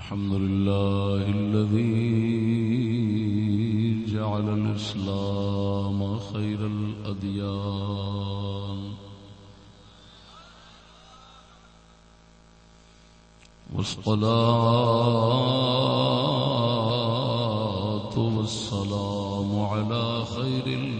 الحمد لله الذي جعل الإسلام خير الأديان. والصلاة والسلام على خير الأنام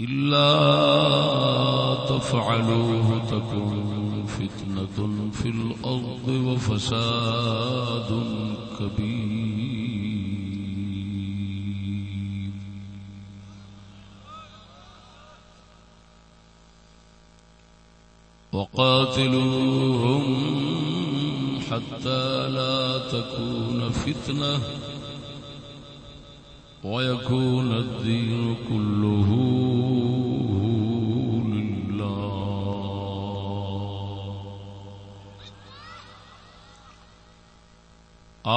إلا تفعلوه تكون فتنة في الأرض وفساد كبير. وقاتلوهم حتى لا تكون فتنة ويكون الدين كله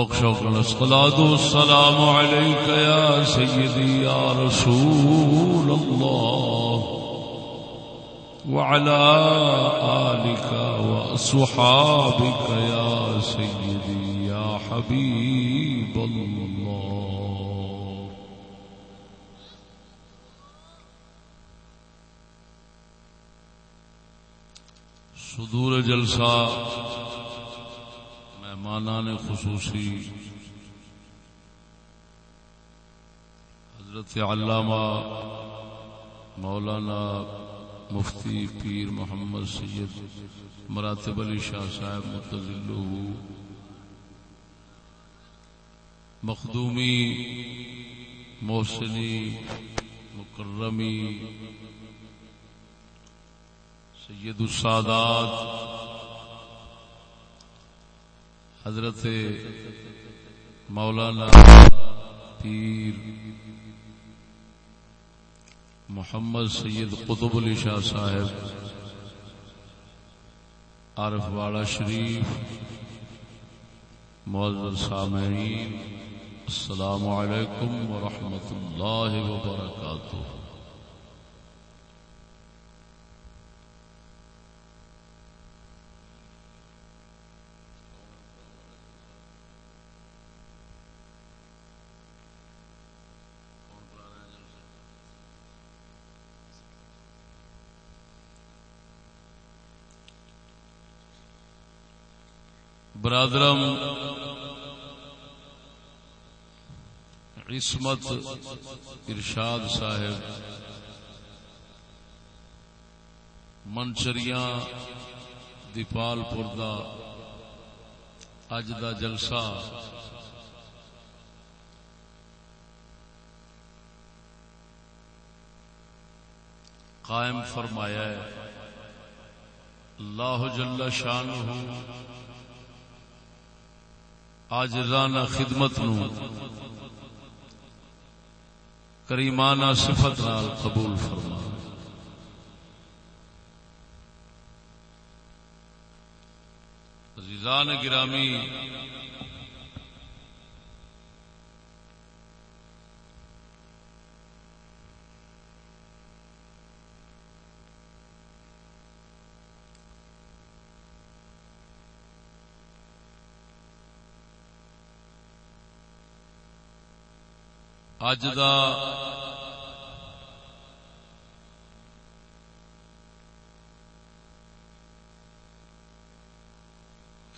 ذوق شوق الصلاة والسلام عليك يا سيدي يا رسول الله وعلى آلك وأصحابك يا سيدي يا حبيب الله صدور جلسہ مہمان خصوصی حضرت علامہ مولانا مفتی پیر محمد سید مراتب علی شاہ صاحب متضل مخدومی، محسنی، مکرمی، سید السادات حضرت مولانا پیر محمد سید قطب علی شاہ صاحب، عارف والا شریف معذر سامعین، السلام علیکم ورحمۃ اللہ وبرکاتہ۔ برادرم، عصمت ارشاد صاحب، منچریاں دیپال پور دا اج دا جلسہ، قائم فرمایا ہے۔ اللہ جل شان ہوں آج رانا خدمت نو کریمانہ صفت نال قبول فرما۔ عزیزان گرامی اج دا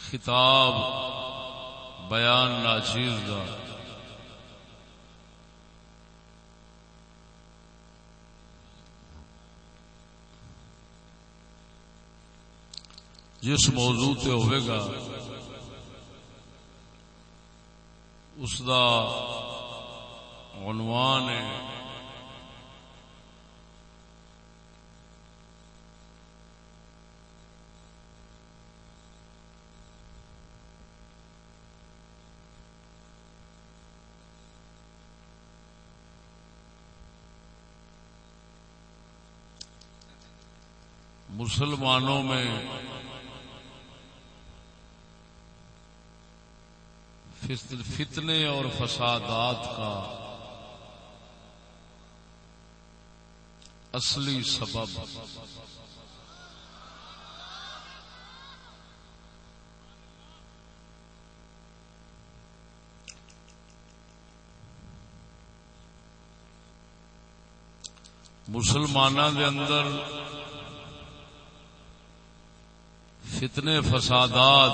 خطاب بیان ناچیز دا۔ جس موضوع تے ہوئے گا اس دا عنوان ہے۔ مسلمانوں میں فتنے اور فسادات کا اصلی سبب۔ مسلمانوں کے اندر فتنے فسادات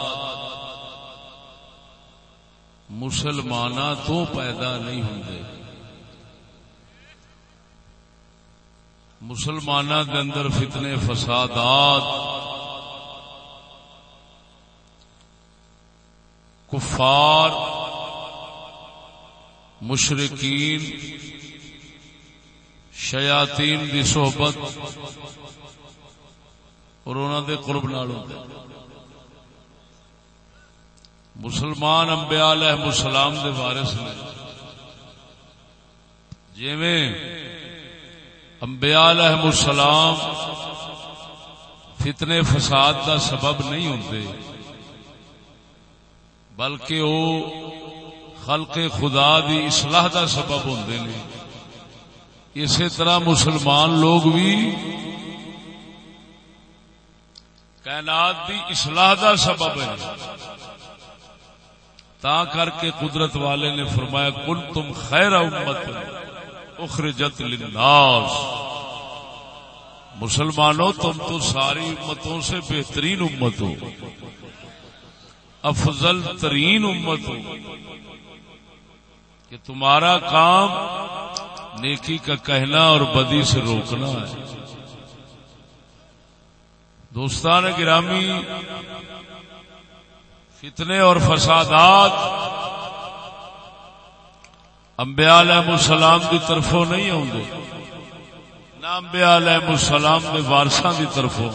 مسلمان تو پیدا نہیں ہوں مسلمان کے اندر فتنے، فسادات، کفار مشرقین شیاتین کی صحبت، اور انہوں دے قرب نال مسلمان امبیا علیہ السلام دے وارث نے جیویں انبیاء علیہ السلام فتنے فساد دا سبب نہیں ہوتے بلکہ وہ خلق خدا دی اصلاح دا سبب ہوندے نے۔ اسی طرح مسلمان لوگ بھی کائنات دی اصلاح دا سبب ہے تا کر کے قدرت والے نے فرمایا کل تم خیر امت۔ اخرجت للناس۔ مسلمانوں، تم تو ساری امتوں سے بہترین امت ہو۔ افضل ترین امت ہو۔ کہ تمہارا کام نیکی کا کہنا اور بدی سے روکنا ہے۔ دوستان گرامی، فتنے اور فسادات امبیا علیہ السلام کی طرفوں نہیں ہوں گے نہ امبیا علیہ السلام کے وارساں کی طرفوں۔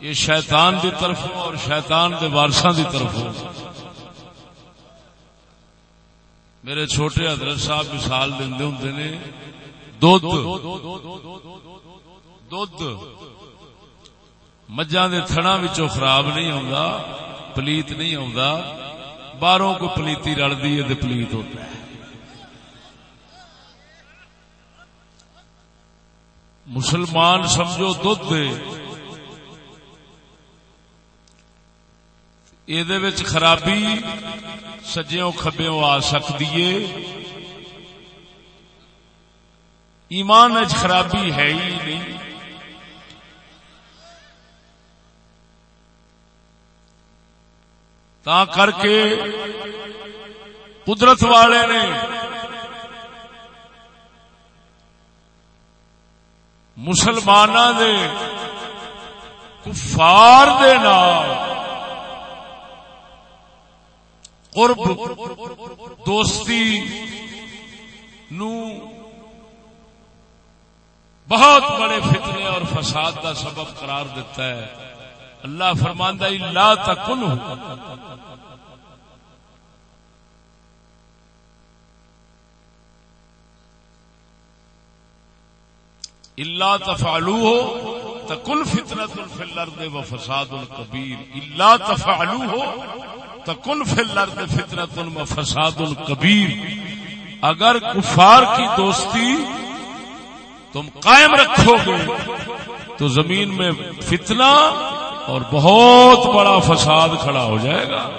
یہ شیطان کی طرفوں اور شیطان کے وارساں کی طرفوں۔ میرے چھوٹے حضرت صاحب مثال دے ہوں نے، دودھ۔ دودھ۔ مجھا دے تھنا خراب نہیں آتا پلیت نہیں آتا باہروں کو پلیتی رلدی ہے پلیت ہوتا ہے۔ مسلمان سمجھو دھد یہ خرابی سجیوں کبیوں آ سکتی ہے۔ ایمان خرابی ہے ہی نہیں۔ تا کر کے قدرت والے نے مسلمان دے، کفار دے نال۔ قرب دوستی نو بہت بڑے فتنے اور فساد کا سبب قرار دیتا ہے۔ اللہ فرماندہ لا تکن اللہ تفالو ہو تکل فطرت الفلرد و فساد القبیر اللہ تفالو ہو تکل فلرد فطرت و فساد القبیر اگر کفار کی دوستی تم قائم رکھو گے، تو زمین میں فتنہ اور بہت بڑا فساد کھڑا ہو جائے گا۔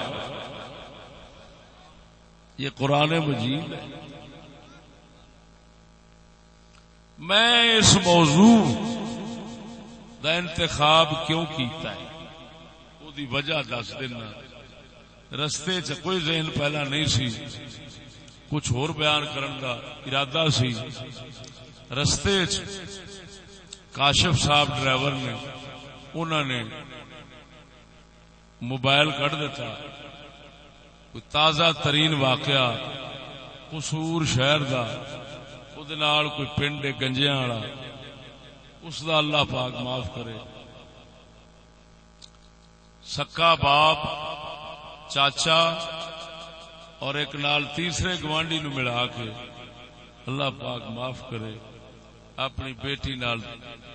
یہ قرآن مجید ہے۔ میں اس موضوع دا انتخاب کیوں کیتا ہے؟ او دی وجہ دس دینا۔ رستے چ کوئی ذہن پہلا نہیں سی۔ کچھ اور بیان کرن دا ارادہ سی۔ رستے چ کاشف صاحب ڈرائیور نے انہوں نے موبائل کٹ دیتا۔ کوئی تازہ ترین واقعہ قصور شہر دا نال کوئی پنڈ گنجیا والا اس دا اللہ پاک معاف کرے سکا باپ چاچا اور ایک نال تیسرے گوانڈی نو ملا کے اللہ پاک معاف کرے اپنی بیٹی نال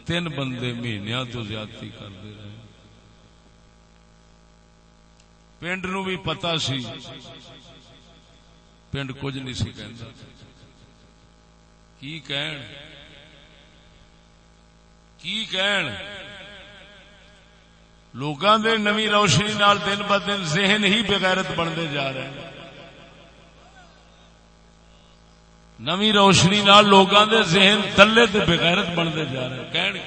تین بندے مہینیا تو زیادتی کرتے رہے پنڈ نو بھی پتا سی پنڈ کچھ نہیں سی کہندا کی کہن؟ کی کہن؟ لوگاں دے نمی روشنی نال دن ب دن ذہن ہی بغیرت بنتے جا رہے ہیں۔ نمی روشنی نال لوگاں دے ذہن تلے تے بغیرت بنتے جا رہے ہیں۔ کہن؟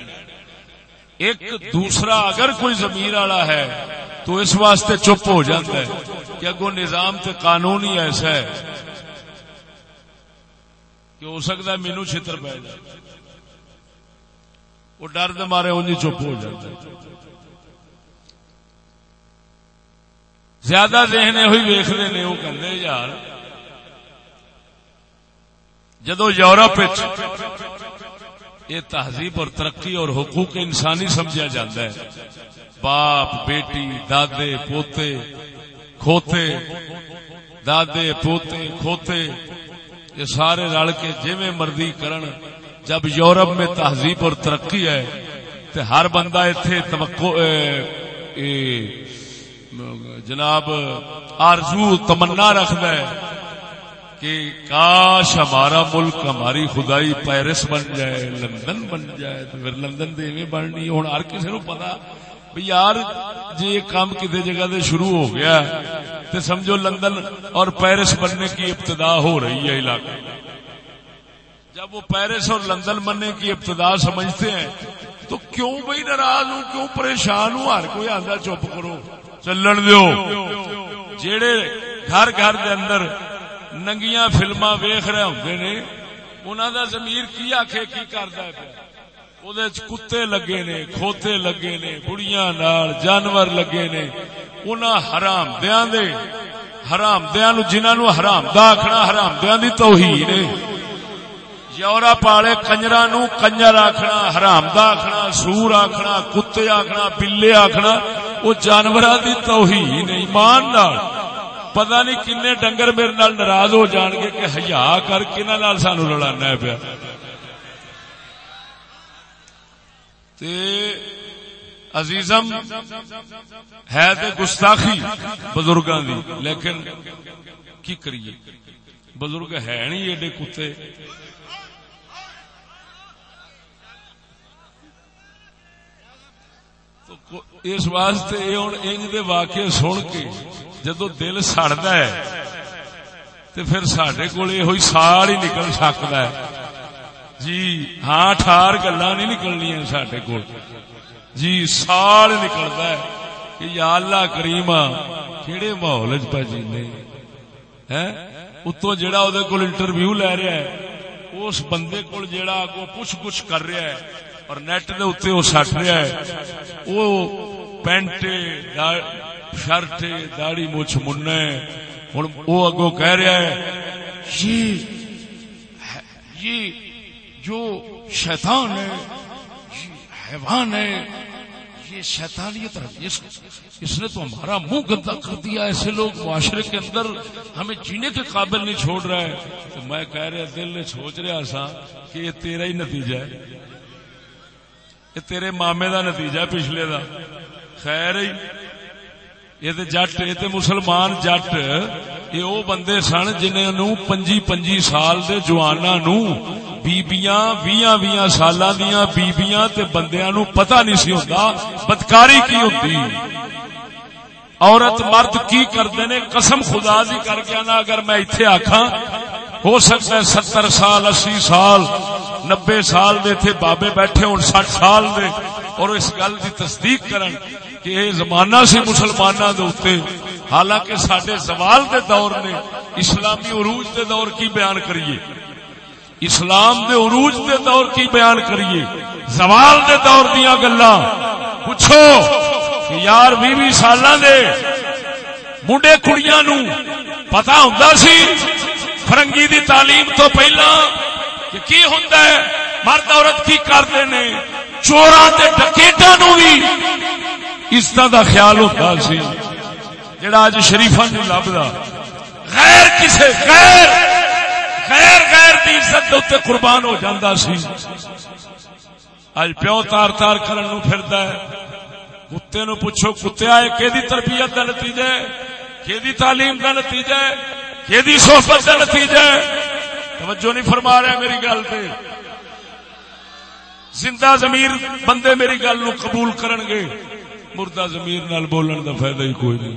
ایک دوسرا اگر کوئی زمیر والا ہے تو اس واسطے چپ ہو جاتا ہے کہ اگو نظام تے قانون ہی ایسا ہے۔ کہ ہو سکتا ہے مینو چھتر پی جائے۔ وہ ڈر مارے انجی چپ ہو جاتا ہے زیادہ ذہن ہوئی ویختے نے، وہ کہتے یار، جدو یورپ یہ تہذیب اور ترقی اور حقوق انسانی سمجھا جاتا ہے۔ باپ، بیٹی، دادے، پوتے، کھوتے، دادے، پوتے، کھوتے یہ سارے رل کے جی مرضی کرن، جب یورپ میں تہذیب اور ترقی ہے تو ہر بندہ اتنے توقع جناب آرزو، تمنا رکھد ہے کہ کاش ہمارا ملک ہماری خدائی پیرس بن جائے، لندن بن جائے، تو پھر لندن تو ایویں بننی ہوں ہر کسی نو پتا بھی یار جی یہ کام کسی جگہ سے شروع ہو گیا تو سمجھو لندن اور پیرس بننے کی ابتدا ہو رہی ہے علاقہ جب وہ پیرس اور لندن بننے کی ابتدا سمجھتے ہیں، تو کیوں بھائی ناراض ہوں، کیوں پریشان ہوں؟ ہر کوئی آدھا چپ کرو۔ چلن دو جیڑے گھر گھر دے اندر ننگیاں فلما ویخ رہے ہوں نے انہوں دا ضمیر کی آخے کی کرتا ہے کتے لگے نے، کھوتے لگے نے، بڑیاں نال جانور لگے نے۔ انہاں حرام دیاں دے۔ حرام دیاں نو، جنہاں نو حرام دا آکھنا، حرام دیاں دی توہین ہے۔ یورپ والے کنجرا نو، کنجر آکھنا، حرام دا آکھنا، سور آکھنا، کتے آکھنا، بلے آکھنا وہ جانوراں دی توہین ہے، ایمان نال۔ پتہ نہیں کنے ڈنگر میرے نال ناراض ہو جان گے کہ حیا کر کنہاں نال سانو لڑانا ہے پیا عزیزم ہے تو گستاخی بزرگاں دی۔ لیکن کی کریے؟ بزرگ ہے نہیں ایڈے کتے۔ اس واسطے ہوں انج دے واقع سن کے جدو دل سڑتا ہے تو پھر سڈے کول یہ سال ہی نکل سکتا ہے۔ جی ہاں ٹھار گلا نہیں نکلنی سڈے کو جی سال نکلتا ہے کہ یا اللہ کریم کہڑے ماحول پہ جینے اتو جہاں وہ انٹرویو لے رہا ہے، اس بندے کو جڑا اگو پوچھ پوچھ کر رہا ہے، اور نیٹ دے اتنے وہ سٹ رہا ہے وہ پینٹ شرٹ داڑی مچھ من ہوں وہ اگو کہہ رہا ہے یہ یہ جو شیطان ہے حیوان ہے یہ شیطانیت اس, اس نے تو ہمارا منہ گندا کر دیا۔ ایسے لوگ معاشرے کے اندر ہمیں جینے کے قابل نہیں چھوڑ رہا ہے تو میں کہہ رہا دل نے سوچ رہا سا کہ یہ تیرا ہی نتیجہ ہے۔ یہ تیرے مامے دا نتیجہ ہے پچھلے دا۔ خیر ہی یہ جٹ یہ مسلمان جٹ۔ یہ وہ بندے سن جنہوں پنجی پنجی سال دے جوانا نو بیبیاں ویاں ویاں سالاں دیاں بیبیاں تے بندیاں نو پتہ نہیں سی ہوندا بدکاری کی ہوندی عورت مرد کی کردے نے قسم خدا دی کر کے نا اگر میں ایتھے آکھاں ہو سکتا ہے ستر سال اسی سال نبے سال دے تھے بابے بیٹھے ہوں سٹھ سال دے اور اس گل کی تصدیق کرن کہ یہ زمانہ سی مسلمانوں کے اتنے حالانکہ سڈے زوال دے دور نے اسلامی عروج دے دور کی بیان کریے۔ اسلام دے عروج دے دور کی بیان کریے۔ زوال دے دور دیا گلا پوچھو کہ یار بھی بھی سال دے منڈے کڑیاں نو پتا ہوں سی فرنگی دی تعلیم تو پہلا کہ کی ہوتا ہے؟ مرد عورت کی کرتے نے۔ چورا ڈکیٹا نو بھی۔ اس دا خیال ہوتا سی۔ جڑا اج شریفا نہیں لبدا۔ غیر کسے، غیر غیر غیر دی عزت دے قربان ہو جاندا سی۔ اج پیو تار تار کرن نو پھردا ہے۔ کتے نو پوچھو، کتے آئے کہ دی تربیت دا نتیجہ ہے؟ کہ دی تعلیم دا نتیجہ ہے؟ کہ دی صحبت دا نتیجہ ہے؟ توجہ نہیں فرما رہے میری گل پہ زندہ ضمیر بندے میری گل نو قبول کرن گے۔ مردہ ضمیر نال بولن دا فائدہ ہی کوئی نہیں۔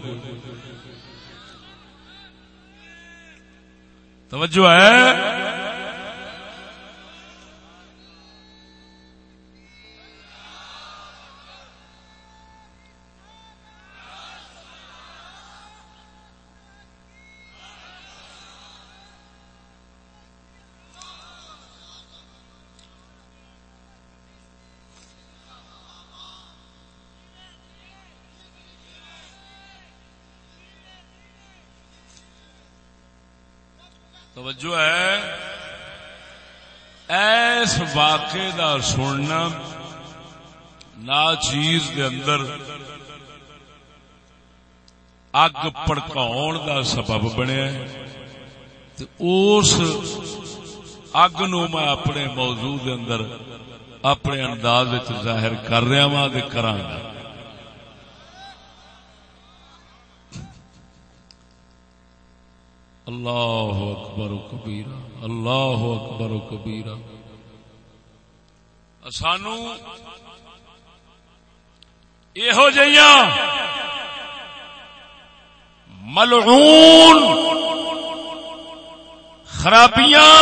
توجہ ہے؟ توجہ ہے۔ ایس واقعے دا سننا نا چیز دے اندر اگ پڑکاؤ دا سبب بنیا اس اگ نو میں اپنے موضوع دے اندر اپنے انداز ظاہر کر رہا وا کرا اللہ اکبر و کبیرہ، اللہ اکبر و کبیرہ۔ سانو یہو جہیا ملعون خرابیاں،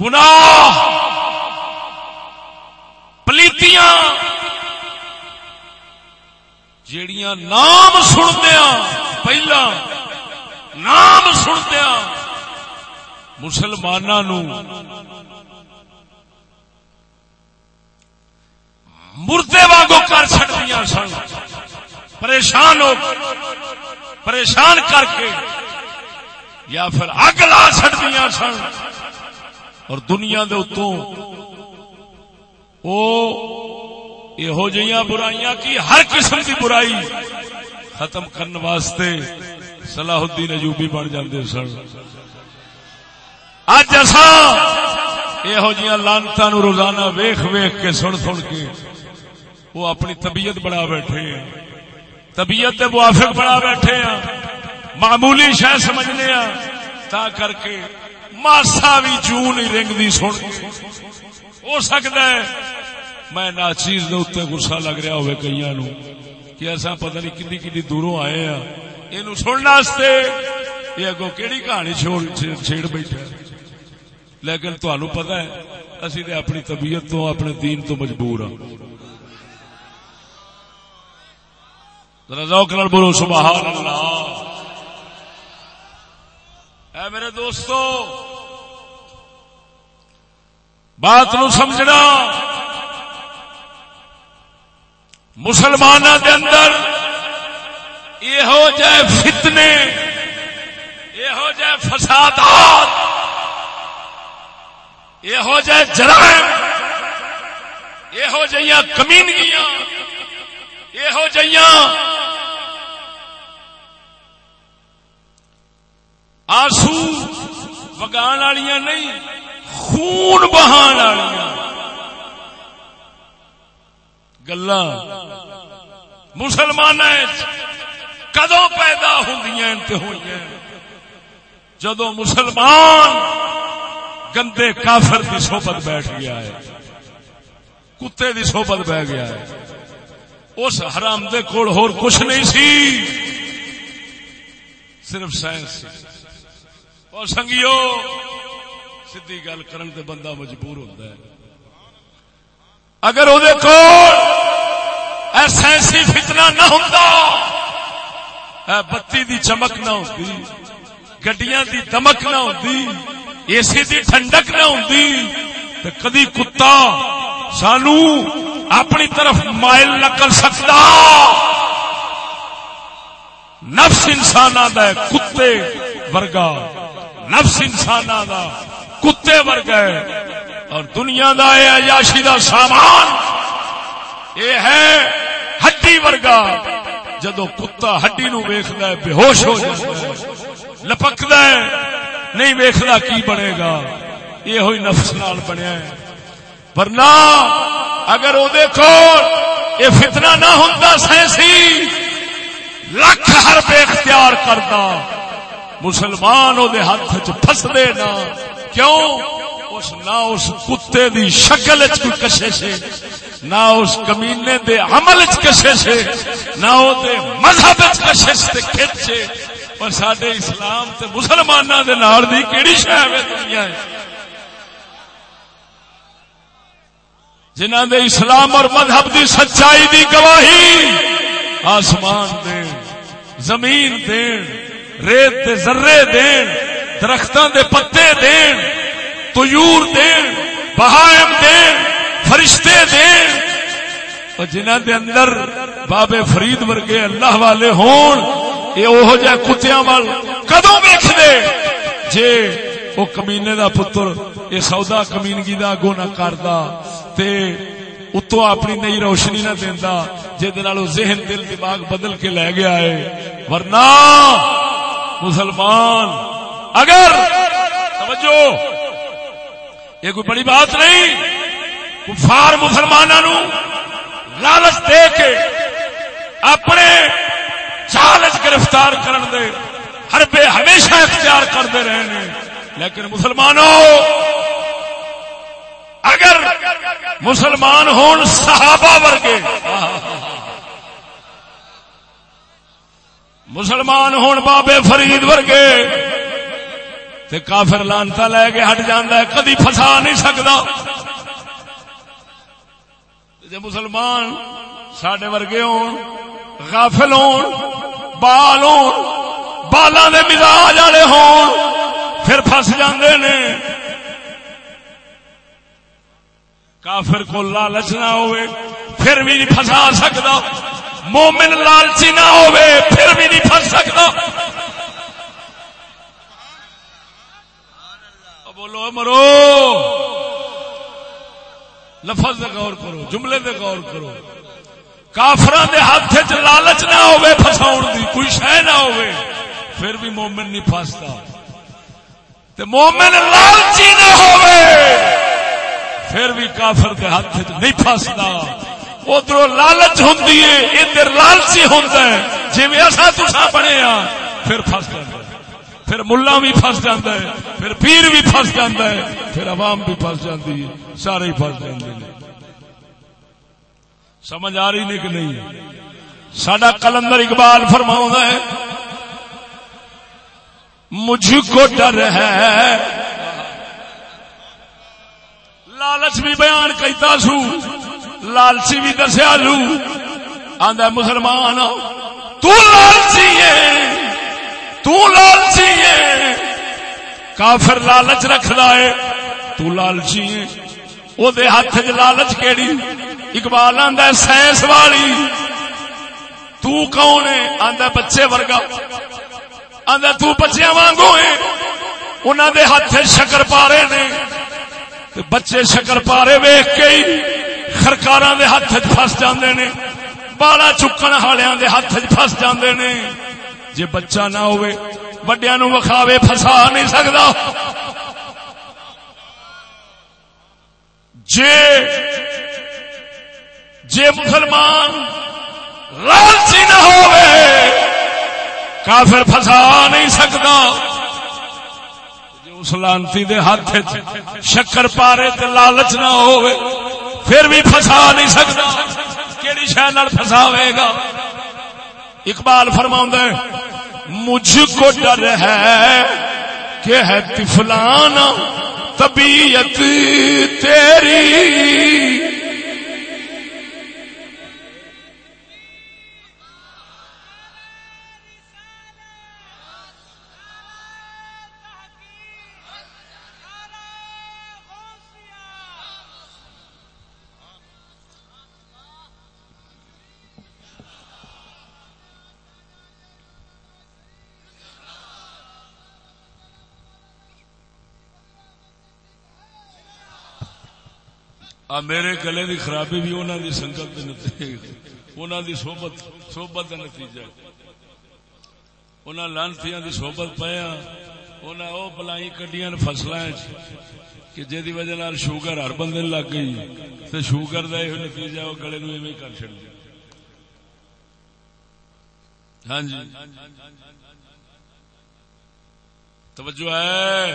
گناہ، پلیتیاں جیڑیاں نام سندیا پہلا نام سندیا مسلمانوں مردے واگو کر چڑیا سن۔ پریشان ہو پریشان کر کے یا پھر اگ لا چڑیا سن۔ اور دنیا دے اتوں یہو جہاں برائیاں کی ہر قسم کی برائی ختم کرنے واسطے صلاح الدین اجوبی بن جاندے سن۔ اج اصا یہو جہاں لانتا نو روزانہ ویخ ویخ کے سن سن کے وہ اپنی طبیعت بڑا بیٹھے ہیں۔ طبیعت کے موافق بڑا بیٹھے ہیں۔ معمولی شہ سمجھنے ہیں۔ تا کر کے ماسا بھی چون ہی رنگ دی سن۔ ہو سکتا ہے میں نہ چیز اتنے گسا لگ رہا ہوئے کئی نو کہ ایسا پتہ نہیں کنی کنی دوروں آئے ہیں۔ یہ سننے یہ اگو کہڑی کہانی چھیڑ بیٹھا لیکن تہن پتا ہے اسی نے اپنی طبیعت تو اپنے دین تو مجبور ہوں ذوق بولو سبحان اللہ اے میرے دوستو بات نو سمجھنا مسلمانوں کے اندر یہو جائے فتنے یہو جائے فسادات یہو جائے جرائم یہو جہاں کمینگیاں یہو جہاں آسو وگان والیاں نہیں، خون بہان والیاں۔ گلا مسلمان کدو پیدا ہوں جدو مسلمان گندے کافر کی سوبت بیٹھ گیا ہے، کتے کی سوبت بہ گیا ہے، اس حرام دے کول ہور کچھ نہیں سی، صرف سائنس اور سنگیو، سیدھی گل کرن تے بندہ مجبور ہوتا ہے۔ اگر وہ ایسا فتنہ نہ ہوتا بتی دی چمک نہ ہوتی گڈیاں دی دمک نہ ہوتی اے سی دی ٹھنڈک نہ ہوتی تو کدی کتا سانو اپنی طرف مائل نہ کر سکتا۔ نفس انسان دا کتے ورگا۔ نفس انسان دا، کتے ورگا ہے۔ اور دنیا دا اے عیاشی دا سامان، اے ہے ہڈی ورگا۔ جدو کتا ہڈی نو ویخد بے ہوش ہو جائے لپکد نہیں ویخلا کی بنے گا۔ یہ ہوئی نفس نال بنیا ہے۔ ورنہ اگر وہ دیکھو، یہ فتنہ نہ ہوں سائنسی، لکھ ہر بے اختیار کرتا مسلمان وہ ہاتھ چ دے نہ۔ کیوں؟ اس، نہ اس کتے دی شکل اچ کوئی کشے سے، نہ اس کمینے دے عمل اچ کشے سے، نہ وہ مذہب اچ کشے سے کھچے اور سڈے اسلام تے مسلمانوں دے نال دی کیڑی شہ ہے دنیا ہے جنہ دے اسلام اور مذہب دی سچائی دی گواہی، آسمان دین زمین دین ریت دے ذرے دین درختوں دے پتے دین طیور دین، بہائم دین، فرشتے دین۔ اور جنہ دے اندر بابے فرید ورگے اللہ والے ہون یہ وہ جہ کتیا وال کدو ویخ دے جے وہ کمینے دا پتر یہ سودا کمینگی دا اگو نہ کردا، تے اتو اپنی نئی روشنی نہ دینا جہد ذہن، دل، دماغ بدل کے لے گیا ہے۔ ورنہ مسلمان، اگر سمجھو یہ کوئی بڑی بات نہیں۔ کفار مسلمانوں لالچ دے کے اپنے چالچ گرفتار کرن دے۔ ہر بے ہمیشہ اختیار کرتے رہے لیکن مسلمانوں، اگر مسلمان ہون صحابہ ورگے، مسلمان ہون بابے فرید ورگے تے کافر لانتا لے کے ہٹ جانا ہے، کدی فسا نہیں سکتا۔ جی مسلمان سڈے ورگے ہون، غافل ہون بال ہون بالاں دے مزاج والے ہون، پھر فس جاندے نے۔ کافر کو لالچ نہ ہوئے، پھر بھی نہیں پھسا سکتا۔ مومن لالچی نہ ہوئے، پھر بھی نہیں پھنس سکتا۔ بولو مرو! لفظ غور کرو، جملے دے غور کرو۔ کافران دے ہاتھ چ لالچ نہ ہوئے پھساؤ دی کوئی شہ نہ ہوئے پھر بھی مومن نہیں پھستا مومن لالچی نہ ہوئے پھر بھی کافر کے ہاتھ نہیں پستا ادھر لالچ ہوں ادھر لالچی ہوں جی ایسا تسا بنے ہاں پھر فس جائے پھر ملا بھی فس جا پھر پیر بھی فس جا پھر عوام بھی فس جاتی ہے، سارے فس جاتے سمجھ آ رہی نہیں کہ نہیں؟ سڈا کلندر اقبال فرما ہے، مجھ کو ڈر ہے۔ لالچ بھی بیان کیتا سو، لالچی بھی دسیا لو آدھا مسلمان تو لالچی ہے تو لالچی ہے کافر لالچ رکھدا ہے۔ تو لالچی ہے۔ او دے ہاتھ چ لالچ کیڑی؟ اقبال آندا سائنس والی۔ تو کون ہے؟ آندا بچے ورگا۔ آندا تو بچیاں وانگو ہے۔ انہاں دے ہاتھ شکر پارے نے۔ بچے شکر پارے ویخ کے خرکار دے ہاتھ فس جاندے نے۔ بالا چکن والوں دے ہاتھ فس جاندے نے۔ جے بچہ نہ ہوئے وڈیا نو وکھاوے فسا نہیں سکتا جے جے مسلمان لالچی نہ ہوئے، کافر فسا نہیں سکتا اس لانتی دے ہاتھ شکر پارے تے لالچ نہ ہوئے، پھر بھی فسا نہیں سکتا کیڑی شہ فساوے گا؟ اقبال فرما مجھ کو ڈر ہے کہ ہے تفلان طبیعت تیری۔ آ، میرے گلے دی خرابی بھی انہوں دی سنگت انہوں دی۔ صحبت صحبت کا نتیجہ انہوں لانتیاں دی صحبت پایا انہوں او بلائی کڈیاں فصل کہ جی وجہ نال شوگر ہر بندے لگ گئی تو شوگر کا یہ نتیجہ وہ گلے نو ایویں کر چڑ دیا۔ ہاں جی۔ توجہ ہے۔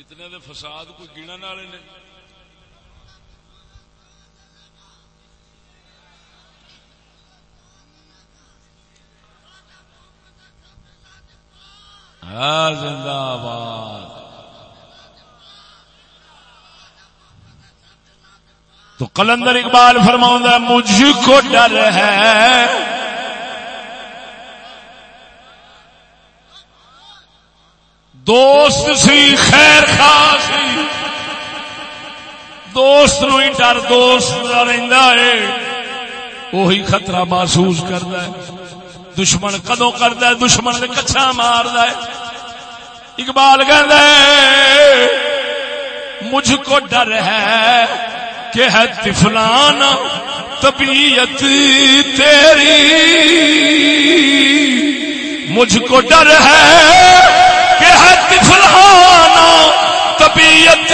فتنے دے فساد کوئی گنن والے نے؟ ہاں، زندہ آباد۔ تو کلندر اقبال فرماؤں، مجھ کو ڈر ہے۔ دوست سی، خیر خاص دوست نو ہی ڈر، دوست رہتا ہے وہی خطرہ محسوس کرتا ہے دشمن کدو کرتا ہے دشمن نے کچھا مار ہے اقبال کہ مجھ کو ڈر ہے کہ ہے تفلان طبیعت تیری۔ مجھ کو ڈر ہے جہانا طبیعت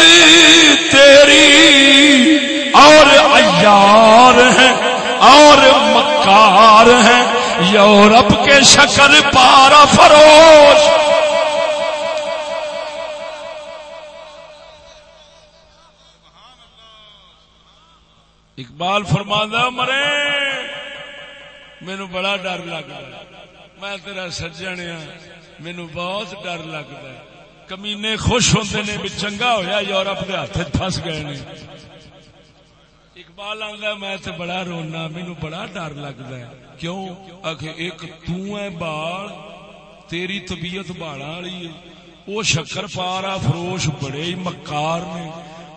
تیری اور ایار ہیں، اور مکار ہیں۔ یورپ کے شکل پارا فروش۔ اقبال فرماندہ، مرے مینو بڑا ڈر لگا۔ میں تیرا سجن ہاں مینو بہت ڈر لگتا ہے۔ کمینے خوش ہوتے نے بھی چنگا ہوا یورپ کے ہاتھ فس گئے نے۔ اقبال آدھا میں تے بڑا رونا مینو بڑا ڈر لگتا ہے۔ کیوں؟ آخ ایک ہے بال، تیری طبیعت بالا والی ہے۔ وہ شکر پارا فروش بڑے ہی مکار نے۔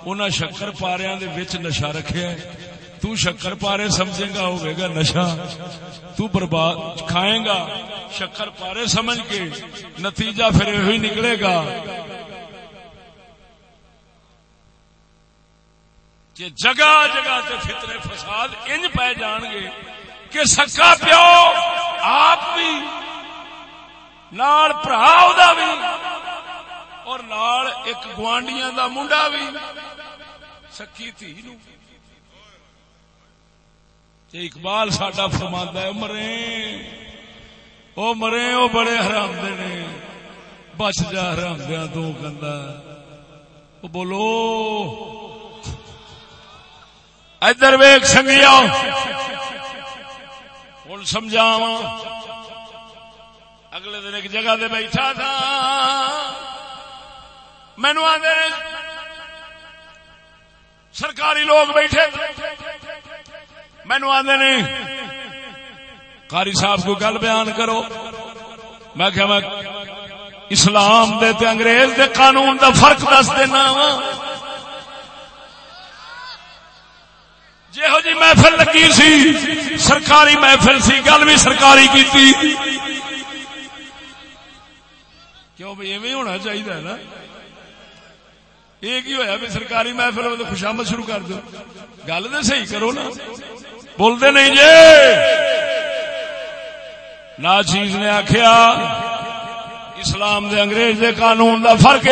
انہاں شکر پاریاں دے پاریا نشا رکھے تو شکر پارے سمجھے گا، ہوئے گا نشا تو برباد کھائے گا۔ شکر پارے سمجھ کے نتیجہ پھر یہ نکلے گا۔ کہ جگہ جگہ تے فتنے فساد انج پہ جان گے کہ سکا پیو، آپ بھی، نال برا بھی، اور نال ایک گوانڈیاں دا منڈا بھی، سکی تھی نو۔ اقبال ساڈا فرما ہے، مرے. او مرے، او بڑے حرام دے نے۔ بچ جا حرام دیا تو کندہ او بولو۔ ادھر ویک سنگیا ہوں سمجھاوا اگلے دن ایک جگہ دے بیٹھا تھا۔ مینو آدھے سرکاری لوگ بیٹھے۔ مینو آدھے نے، قاری صاحب کو گل بیان کرو۔ میں کہ میں اسلام دے تے انگریز دے قانون دا فرق دس دینا وا۔ جہو جی محفل لگی سی، سرکاری محفل سی، گل بھی سرکاری کی کیوں بھائی ایویں ہونا چاہیے نا؟ ایک ہی ہوا بھی سرکاری محفل ہو تو خوشامد شروع کر دو۔ گل تو صحیح کرو نا۔ بولتے نہیں جی۔ نا چیز نے آخیا اسلام دے انگریز دے قانون دا فرق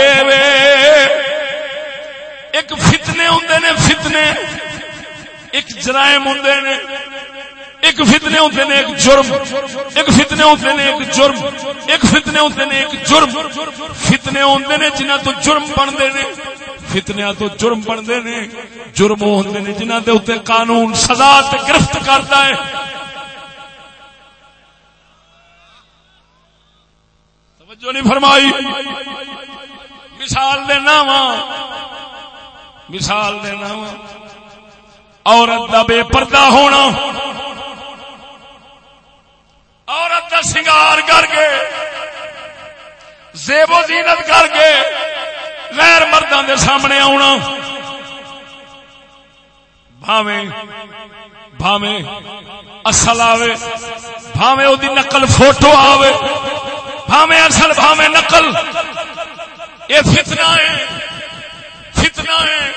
ایک فتنے ہوں نے، فتنے۔ ایک جرائم ہوں نے۔ ایک فتنے ہوتے نے، ایک جرم۔ ایک فتنے ہوتے نے، ایک جرم۔ ایک فتنے ہوتے نے، ایک جرم۔ فتنے ہوتے نے جنہ تو جرم بنتے نے۔ فتنیا تو جرم بنتے نے۔ جرم ہوتے نے جنہ دے اتنے قانون سزا گرفت کرتا ہے۔ توجہ نہیں فرمائی۔ مثال دینا وا۔ مثال دینا وا۔ عورت دا بے پردہ ہونا۔ عورت دا سنگار کر کے، زیب و زینت کر کے غیر مردوں دے سامنے آنا بھاویں بھاویں، اصل آوے۔ بھاویں او دی نقل فوٹو آوے۔ بھاویں اصل، بھاویں نقل۔ یہ فتنہ ہے فتنہ ہے۔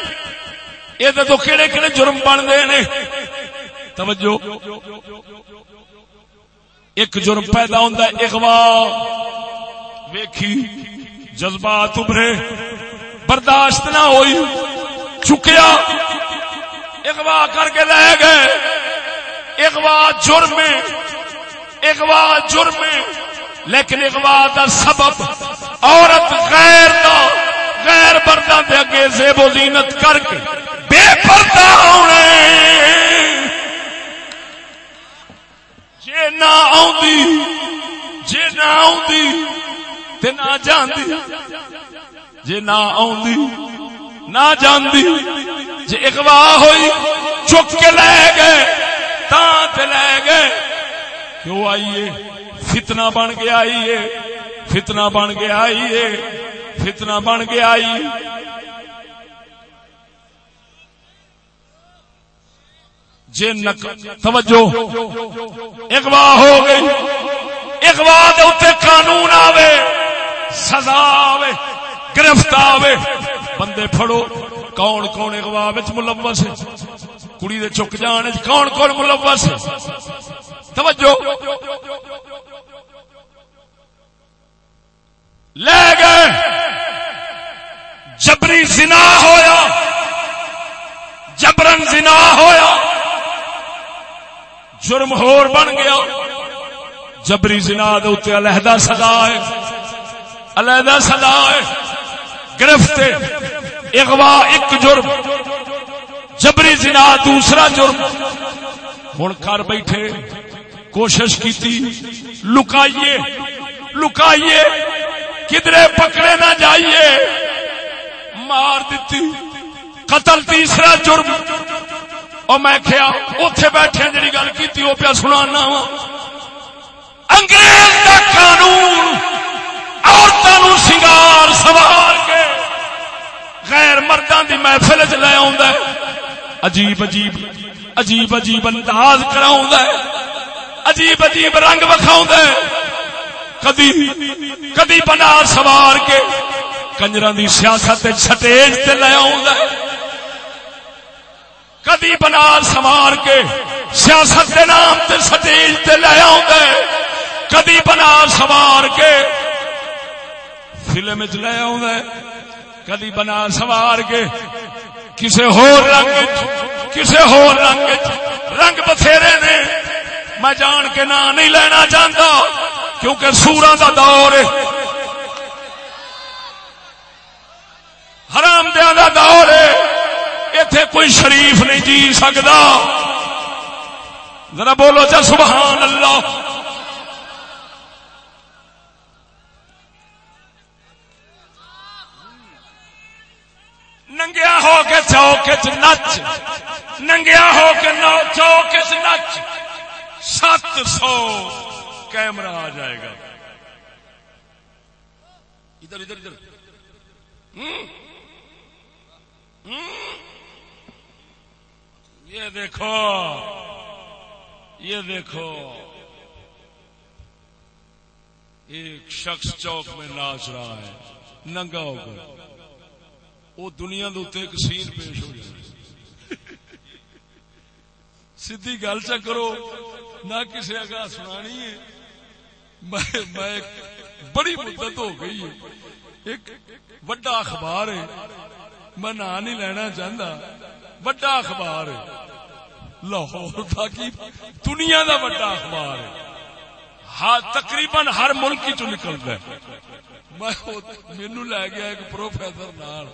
یہ تو کہڑے کہڑے جرم بنتے ہیں توجہ۔ ایک جرم پیدا ہوتا ہے اغوا ویکھی، جذبات ابھرے، برداشت نہ ہوئی، چکیا۔ اغوا کر کے لے گئے۔ اغوا جرم اغوا جرم لیکن اغوا دا سبب عورت غیر دا، غیر پردہ دے اگے زیب و زینت کر کے بے پردہ ہونے جے نہ آؤندی جے نہ آؤندی تے نہ جاندی۔ جے نہ آؤندی نہ جاندی۔ جے اغوا ہوئی، چک کے لے گئے، تاں تے لے گئے۔ کیوں آئیے؟ فتنہ بن گیا آئیے۔ فتنہ بن گیا آئیے۔ فتنہ بن گیا آئی جے نک توجہ۔ اغوا ہو گئی۔ اغوا دے اوتے قانون آوے۔ سزا آوے۔ گرفت آوے۔ بندے پھڑو۔ کون کون اغوا وچ ملوث ہے؟ کڑی دے چک جان وچ کون کون ملوث ہے؟ توجہ۔ لے گئے۔ جبری زنا ہویا۔ جبرن زنا ہویا۔ جرم ہور بن گیا۔ جبری زنا دے علیحدہ سزا ہے۔ علیحدہ سزا ہے۔ گرفت اغوا ایک جرم۔ جبری زنا دوسرا جرم۔ ہوں کر بیٹھے کوشش کی لکائیے۔ لکائیے۔ کدرے پکڑے نہ جائیے۔ مار دیتی۔ قتل تیسرا جرم۔ اور میں کیا اتے بیٹھے جی گل کی وہ پیا سنا وا۔ انگریز کا قانون عورتوں سنگار سوار کے غیر مردوں کی محفل چ لے آ عجیب عجیب عجیب عجیب انداز کرا عجیب عجیب رنگ وکھاؤ کدی کدی بنا سوار کے کنجر دی سیاست سٹیج تے لے آ کدی بنا سوار کے سیاست کے نام تے سٹیج تے لے کدی بنا سوار کے فلم چ لے آ کدی بنا سوار کے کسے ہور رنگ کسے ہور رنگ رنگ بتھیرے نے۔ میں جان کے نام نہیں لینا چاہتا کیونکہ سورا کا دور حرام دیا کا دور اتے کوئی شریف نہیں جی سکتا ذرا بولو چا سبحان اللہ۔ ننگیا ہو کے چوک نچ۔ ننگیا ہو کے چوک نچ۔ سات سو کیمرہ آ جائے گا۔ ادھر ادھر ادھر۔ یہ دیکھو۔ یہ دیکھو۔ ایک شخص چوک میں ناچ رہا ہے، ننگا ہو کر وہ دنیا دے ایک سین پیش ہو جائے۔ سی گل چ کرو، نہ کسی اگاہ سنانی ہے۔ میں بڑی مدت ہو گئی ہے۔ ایک وڈا اخبار ہے۔ میں نام نہیں لینا چاہتا وڈا اخبار ہے۔ لاہور تھا کی دنیا کا وڈا اخبار ہے۔ ہاں تقریباً ہر ملک چ نکلتا ہے۔ مینو لے گیا ایک پروفیسر نال۔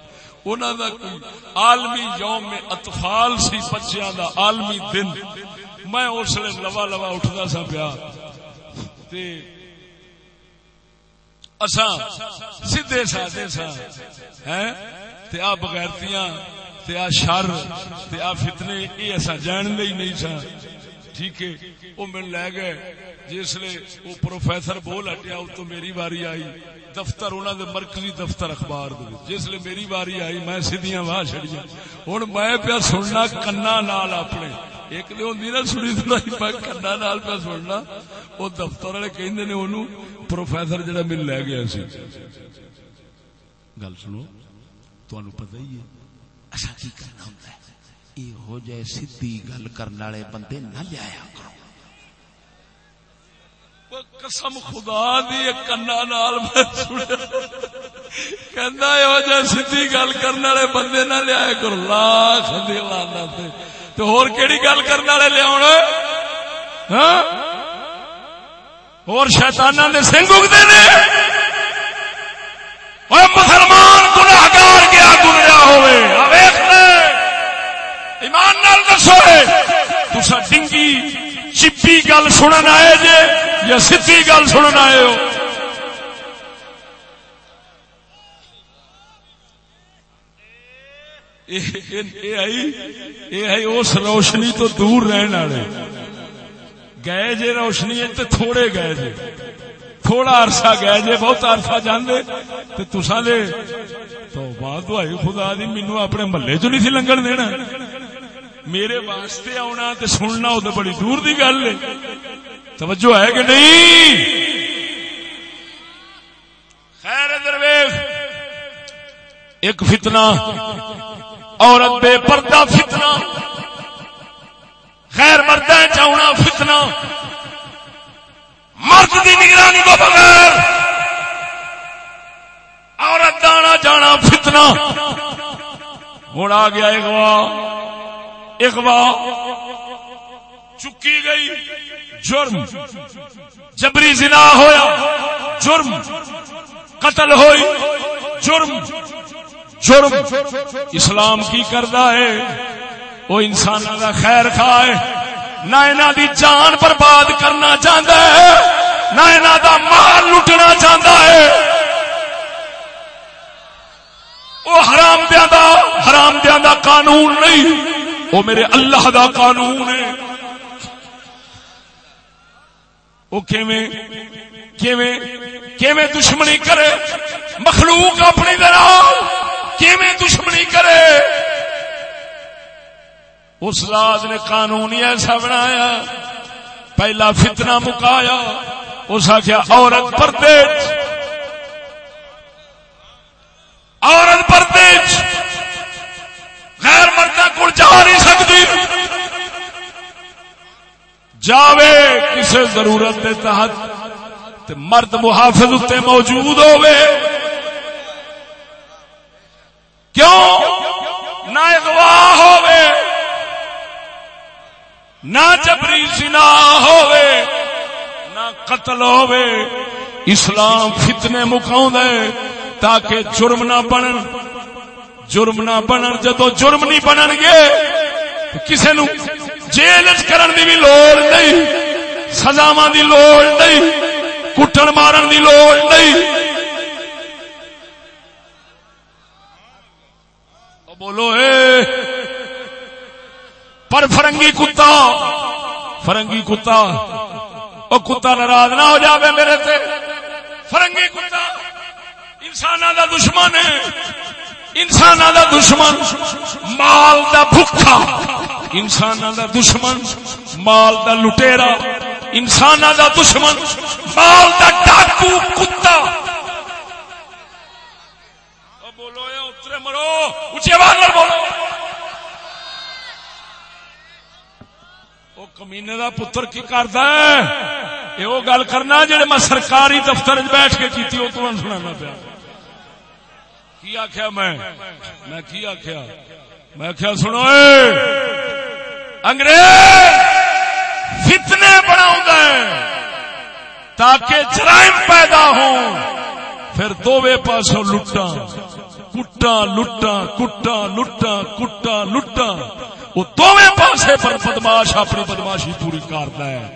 کوئی عالمی یوم اطفال سی بچیاں دا عالمی دن۔ میں اس لیے لوا لوا اٹھتا سا پیا۔ اساں سیدھے سادے سا ہیں؟ تے آ بغیرتیاں تے آ شر، تے آ فتنے یہ اسا جان ہی نہیں سا۔ ٹھیک ہے وہ من لے گئے۔ جسے وہ پروفیسر بول ہٹیا تو میری واری آئی۔ دفتر انہوں دے مرکزی دفتر اخبار جسے میری واری آئی، میں سیدیاں واہ چڑیا ہوں میں پیا سننا کنا نال اپنے۔ ایک دے ہوندی نا سنی سنائی میں کنا نال پیا سننا۔ وہ دفتر والے کہندے نے اونوں، پروفیسر جڑا مل لے گیا سی۔ گل سنو، تانوں پتہ ہی ہے۔ اسا کی کرنا ہوندا ہے؟ یہ ہو جائے سیدھی گل کرنے والے بندے نہ لیا کرو۔ قسم خدا دی کنا نال کہ سی گل کرنے والے بندے نہ لیا کرو۔ لاکھ لانا تو ہور کیڑی گل کرنے والے لیا ہاں؟ اور شیتانا نے سنگ اگتے نے۔ مسلمان گناہگار گیا گزریا ہوئے ایمان نال دسو تسا ڈنگی، چپی گل سنن آئے جے یا سی گل سنن آئے ہو؟ اس روشنی تو دور رہن والے۔ گئے جے روشنی تو تھوڑے گئے جے۔ تھوڑا عرصہ گئے جے، بہت عرصہ جانے تو تسا دے تو بات خدا دی مینو اپنے محلے چ نہیں سی لنگن دینا۔ میرے واسطے آنا تے سننا وہ بڑی دور دی گل ہے۔ توجہ ہے کہ نہیں؟ خیر درویش، ایک فتنہ، عورت بے پردہ فتنہ۔ خیر مرد چاہنا فتنہ۔ مرد کی نگرانی کو بغیر۔ عورت دانا جانا فتنہ۔ ہوں آ گیا ایک اغوا چکی گئی، جرم، جبری زنا ہویا، جرم، قتل ہوئی، جرم جرم۔ اسلام کی کردہ ہے، وہ انسان کا خیر کھائے۔ نہ انہوں دی جان برباد کرنا چاہتا ہے، نہ انہوں دا مال لٹنا چاہتا ہے۔ وہ حرام دیا حرام دیا قانون نہیں۔ وہ میرے اللہ دا قانون ہے۔ وہ دشمنی کرے؟ مخلوق اپنی دشمنی کرے؟ اس راج نے قانون ہی ایسا بنایا۔ پہلا فتنہ مکایا۔ اس آخیا عورت پردے عورت پردے جا نہیں سکتی۔ جاوے کسی ضرورت کے تحت مرد محافظ اتنے موجود ہوئے کیوں؟ نہ اغوا ہوئے نہ جبری سنا ہوئے نہ قتل ہوئے اسلام فتنے مکاؤں دے تاکہ جرم نہ بنن۔ جرم نہ بنن جدو جرم نہیں بنن گے کسی نو جیل کرن دی بھی لوڑ نہیں سزاوا دی لوڑ نہیں کٹن مارن دی لوڑ نہیں۔ بولو، اے، پر فرنگی کتا فرنگی کتا، او کتا ناراض نہ ہو جاوے میرے تے۔ فرنگی کتا انسان دا دشمن ہے۔ انسان دا دشمن، مال دا بھوکا انسان دا دشمن، مال دا لٹےرا انسان دا دشمن، مال دا ڈاکو، کتا۔ بولو اترے مرو۔ اچھی آواز بولو۔ کمینے دا پتر کی کرد یہ وہ گل کرنا، جڑے میں سرکاری دفتر بیٹھ کے کی وہ تو سنا پیا کی آخیا میں؟ میں کی آخیا میں کیا سنو انگریز فتنے بنا تاکہ جرائم پیدا ہوں۔ پھر دونوں پاسوں لٹا کٹا لٹا کٹا لٹا کٹا لٹا وہ دونوں پاسے پر بدماش، اپنی بدماشی پوری کرتا ہے۔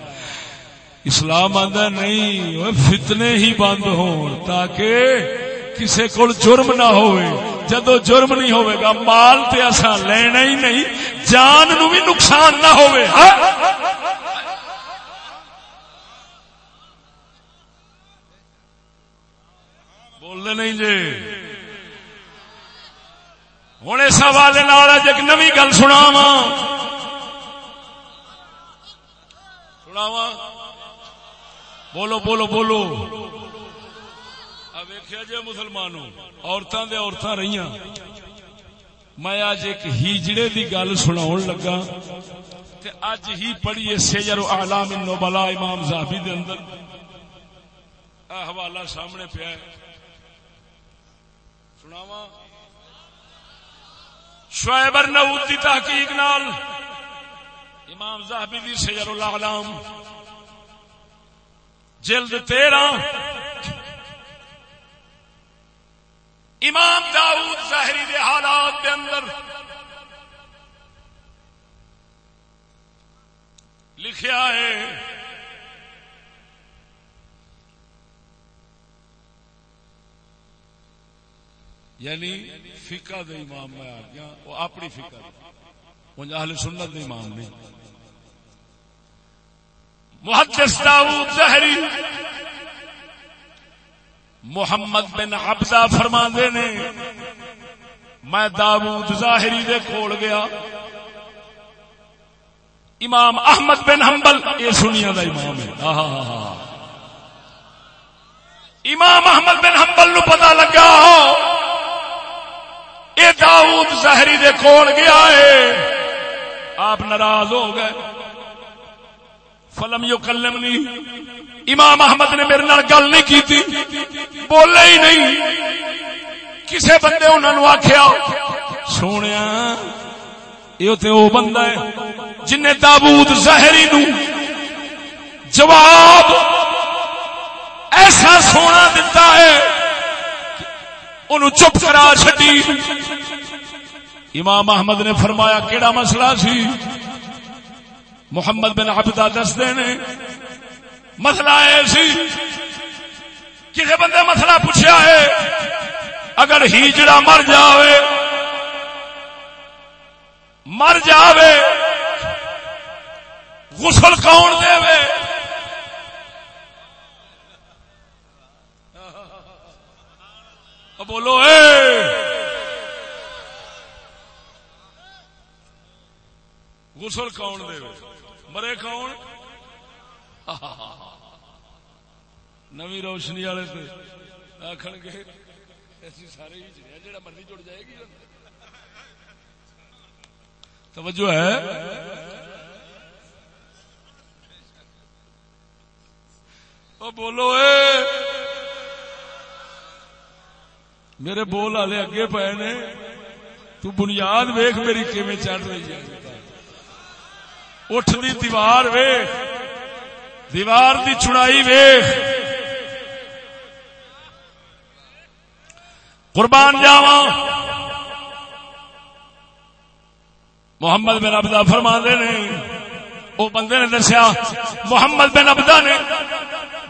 اسلام آدھا نہیں فتنے ہی بند ہون تاکہ کسی کو جرم نہ ہوئے۔ جدو جرم نہیں ہوئے گا، مال تے اصا لینا ہی نہیں۔ جان نو بھی نقصان نہ ہوئے۔ بولنے نہیں جی۔ ہوں اس حوالے ایک نو گل سنا سنا بولو بولو بولو۔ ویخیا جی مسلمانوں عورتوں دے عورتیں رہی میں اج ایک ہیجڑے دی گل سنا لگا۔ اج ہی پڑھیے سیجر آلام نوبلا امام زابی دے اندر۔ حوالہ سامنے پیا سناوا شعیبر نعود دی تحقیق نال امام زاہبی دی سیجر الاعلام۔ جلد تیرہ۔ امام داؤد ظاہری دے حالات دے اندر لکھیا ہے یعنی فقہ دے امام میں آ گیا، وہ اپنی فقہ انج اہل سنت دے امام نہیں محدث داؤد ظاہری محمد بن عبدہ فرما نے، میں داود ظاہری دے کھول گیا۔ امام احمد بن حنبل، یہ سنیا دا امام ہے۔ امام احمد بن حنبل نو پتا لگا، یہ داود ظاہری دے کھول گیا ہے۔ آپ ناراض ہو گئے۔ فلم یو کلم نہیں امام احمد نے میرے نال گل نہیں کی تھی بولے ہی نہیں۔ کسے بندے انہوں نے آخیا سونے یہ تو وہ بندہ ہے جن تابوت ظاہری نو جواب ایسا سونا دیتا ہے انہوں چپ کرا چڈی امام احمد نے فرمایا، کیڑا مسئلہ سی؟ محمد بن عبدہ دستے نے مسئلہ ہے سی کسی بندے مسئلہ پوچھا ہے، اگر ہیجڑا مر جاوے مر جاوے، غسل کون دے وے بولو، اے! غسل کون دے وے مرے کون؟ نوی روشنی والے آخر گے سارے ہی جڑا مرضی جڑ جائے گی۔ توجہ ہے؟ او بولو اے، میرے بول والے اگے پے نے، تو بنیاد ویخ میری کیویں چڑھ رہی ہے۔ اٹھ دی دیوار ویخ دیوار دی چڑائی ویخ قربان جاوا محمد بن ابدا فرما نے۔ وہ بندے نے دسیا، محمد بن ابدا نے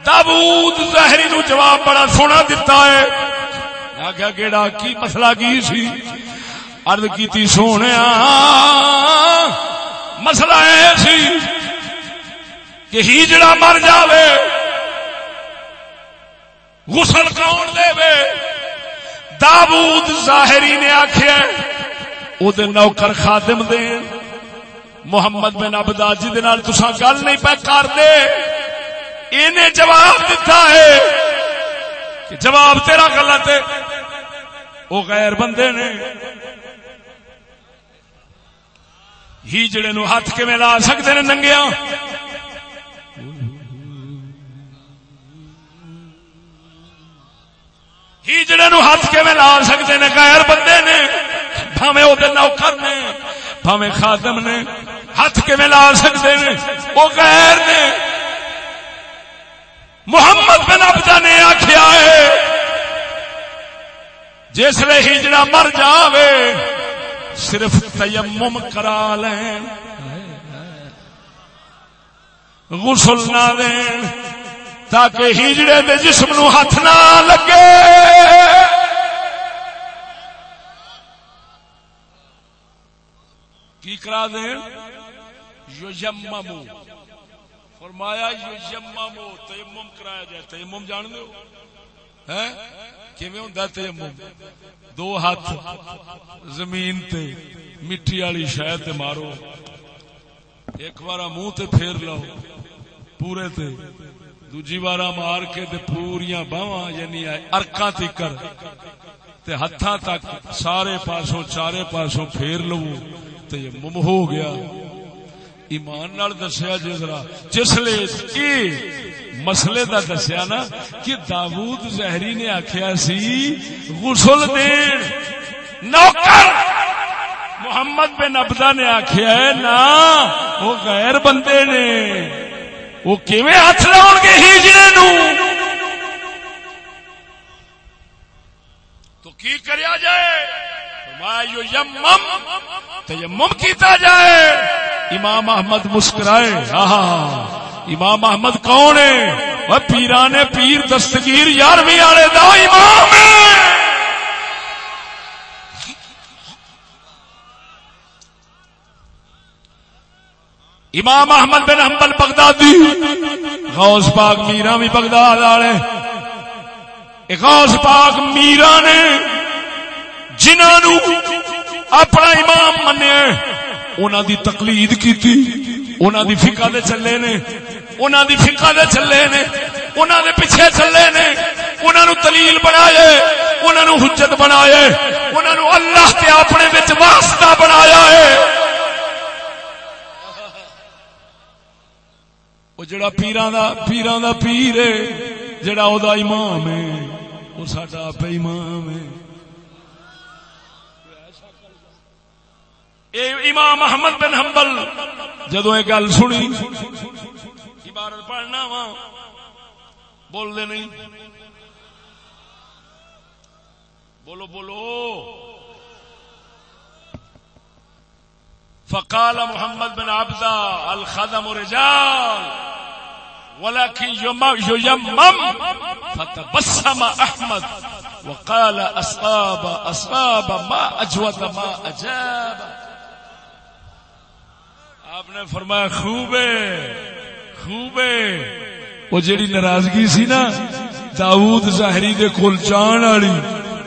دابود زہری نو جواب بڑا سونا دتا ہے۔ آخیا کہڑا کی مسئلہ، کی سی؟ ارد کی سونے مسئلہ یہ سی کہ ہی جڑا مر جاوے، غسل کون دے داود ظاہری نے آخیا وہ نوکر خادم دے۔ محمد بن ابدا جی تسا گل نہیں پہ کر دے انہیں جواب دیتا ہے کہ جواب تیرا غلط ہے وہ غیر بندے نے۔ ہی جڑے نو ہاتھ کے لا سکتے ہیں ننگیا ہی جڑے نو ہاتھ کے لا سکتے ہیں غیر بندے نے بھاوے وہ نوکر نے بھاوے خادم نے، ہاتھ کے لا سکتے ہیں وہ غیر نے۔ محمد بن ابدا نے آخیا ہے، جس ہجڑا مر جاوے صرف تیمم کرا لیں غسل نہ دین تاکہ ہجڑے دے جسم نو ہاتھ نہ لگے۔ کی کرا دین؟ یو یممو فرمایا یو یممو تیمم کرایا جائے۔ تیمم جان دو کیویں تیمم دو ہاتھ زمین تے، مٹی والی شہ تے مارو۔ ایک بار منہ تے پھیر لو۔ پورے تے۔ دوجی بار مار کے تے پوریا باواں یعنی ارکاں تکر تے ہتھاں تک سارے پاسوں، چارے پاسوں پھیر لو۔ تے مم ہو گیا۔ ایمان نال دسیا جی ذرا، جس لے مسئلے دا دسیا نا کہ داود زہری نے آخیا سی، غسل دین۔ نوکر! محمد بن ابدا نے آخیا ہے، نا، وہ غیر بندے نے۔ وہ کیویں ہاتھ لاؤ گے ہیجڑے نو؟ تو کی کریا جائے؟ یمم کیتا جائے۔ امام احمد مسکرائے امام احمد کون ہے؟ وہ پیران پیر دستگیر یارویں والے دا امام امام احمد بن حنبل بغدادی۔ غوث پاک میرا بھی بغداد والے۔ غوث پاک میرا نے جنہوں اپنا امام منیا انہوں دی تقلید کی انہوں دی فقہ دے چلے نے۔ انہوں دی فقہ دے چلے نے انہوں دے پیچھے چلے نے انہوں نے دلیل بنایا انہوں نے حجت بنایا انہوں نے اللہ کے اپنے بچ واسطہ بنایا ہے۔ وہ جڑا پیران دا پیران دا پیر ہے، جڑا او دا امام ہے، وہ ساڈا آپ امام ہے۔ اے امام محمد بن حنبل جدو یہ گل سنی عبارت پڑھنا وا۔ بول دے نہیں۔ بولو بولو۔ فقال محمد بن عبدہ الخدم رجال ولكن يمم فتبسم احمد، وقال اصاب اصاب ما اجود، ما اجاب۔ آپ نے فرمایا، خوب خوب وہ جیڑی ناراضگی سی نا، داؤد ظاہری دے کول چان والی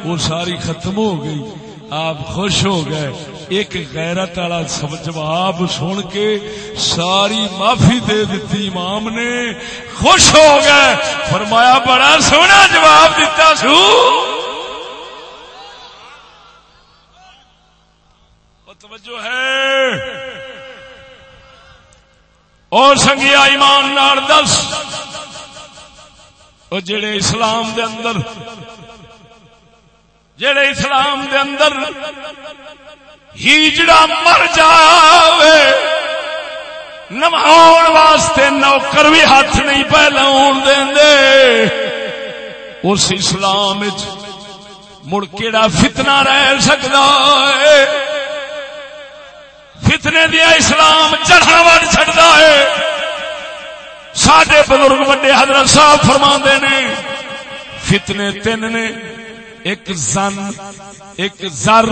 وہ ساری ختم ہو گئی۔ آپ خوش ہو گئے۔ ایک غیرت والا جواب سن کے ساری معافی دے دیتی امام نے۔ خوش ہو گئے۔ فرمایا، بڑا سونا جواب دیتا سو۔ توجہ ہے۔ اور سنگیا ایمان نار دس۔ وہ جڑے اسلام دے اندر جڑے اسلام دے اندر ہیجڑا مر جاوے نماؤ واسطے نوکر بھی ہاتھ نہیں پہ لاؤن دے اس اسلام مڑ کیڑا فتنہ رہ سکتا ہے؟ فتنے دیا اسلام چڑھا چڑھتا ہے۔ سڈے بزرگ وڈے حضرت صاحب فرما نے، فتنے تین نے، ایک زن، ایک زر،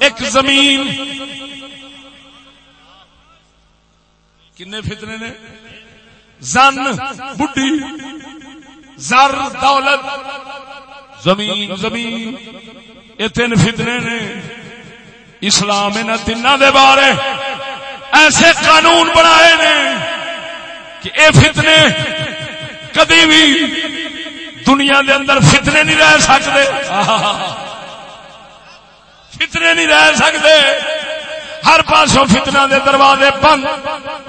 ایک زمین۔ کنے فتنے نے؟ زن بڈی زر، دولت، زمین زمین۔ یہ تین فتنے نے۔ اسلام تین دے بارے ایسے قانون بنائے نے کہ اے فتنے کدی بھی دنیا دے اندر فتنے نہیں رہ سکتے۔ فتنے نہیں رہ سکتے۔ ہر پاسوں فتنہ دے دروازے بند۔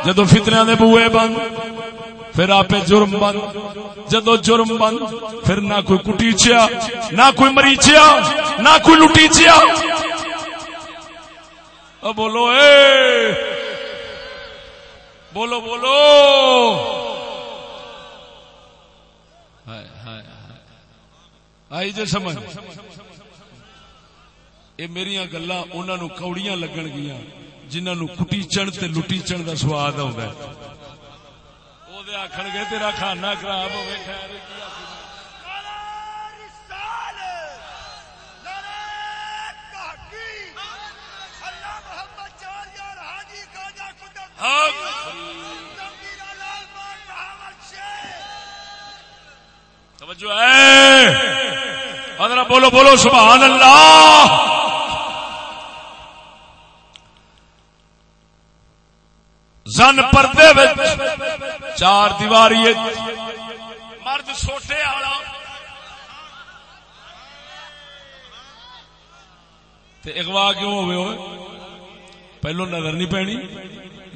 جدو فتنہ دے بوئے بند، پھر آپ جرم بند۔ جدو جرم بند، پھر نہ کوئی کٹیچیا، نہ کوئی مریچیا، نہ کوئی لٹیچیا۔ بولو، اے! بولو بولو! آئی جی سمجھ۔ یہ میری گلا انہوں کوڑیاں لگن گیا جنہوں کٹیچن تے لٹیچن کا سواد آخر گے، تیرا کھانا خراب ہوئے توجہ ہے۔ بولو بولو، سبحان اللہ۔ زن پردے چار دیواری مرد سوٹے والا۔ اگوا کیوں ہوئے؟ پہلو نظر نہیں پینی۔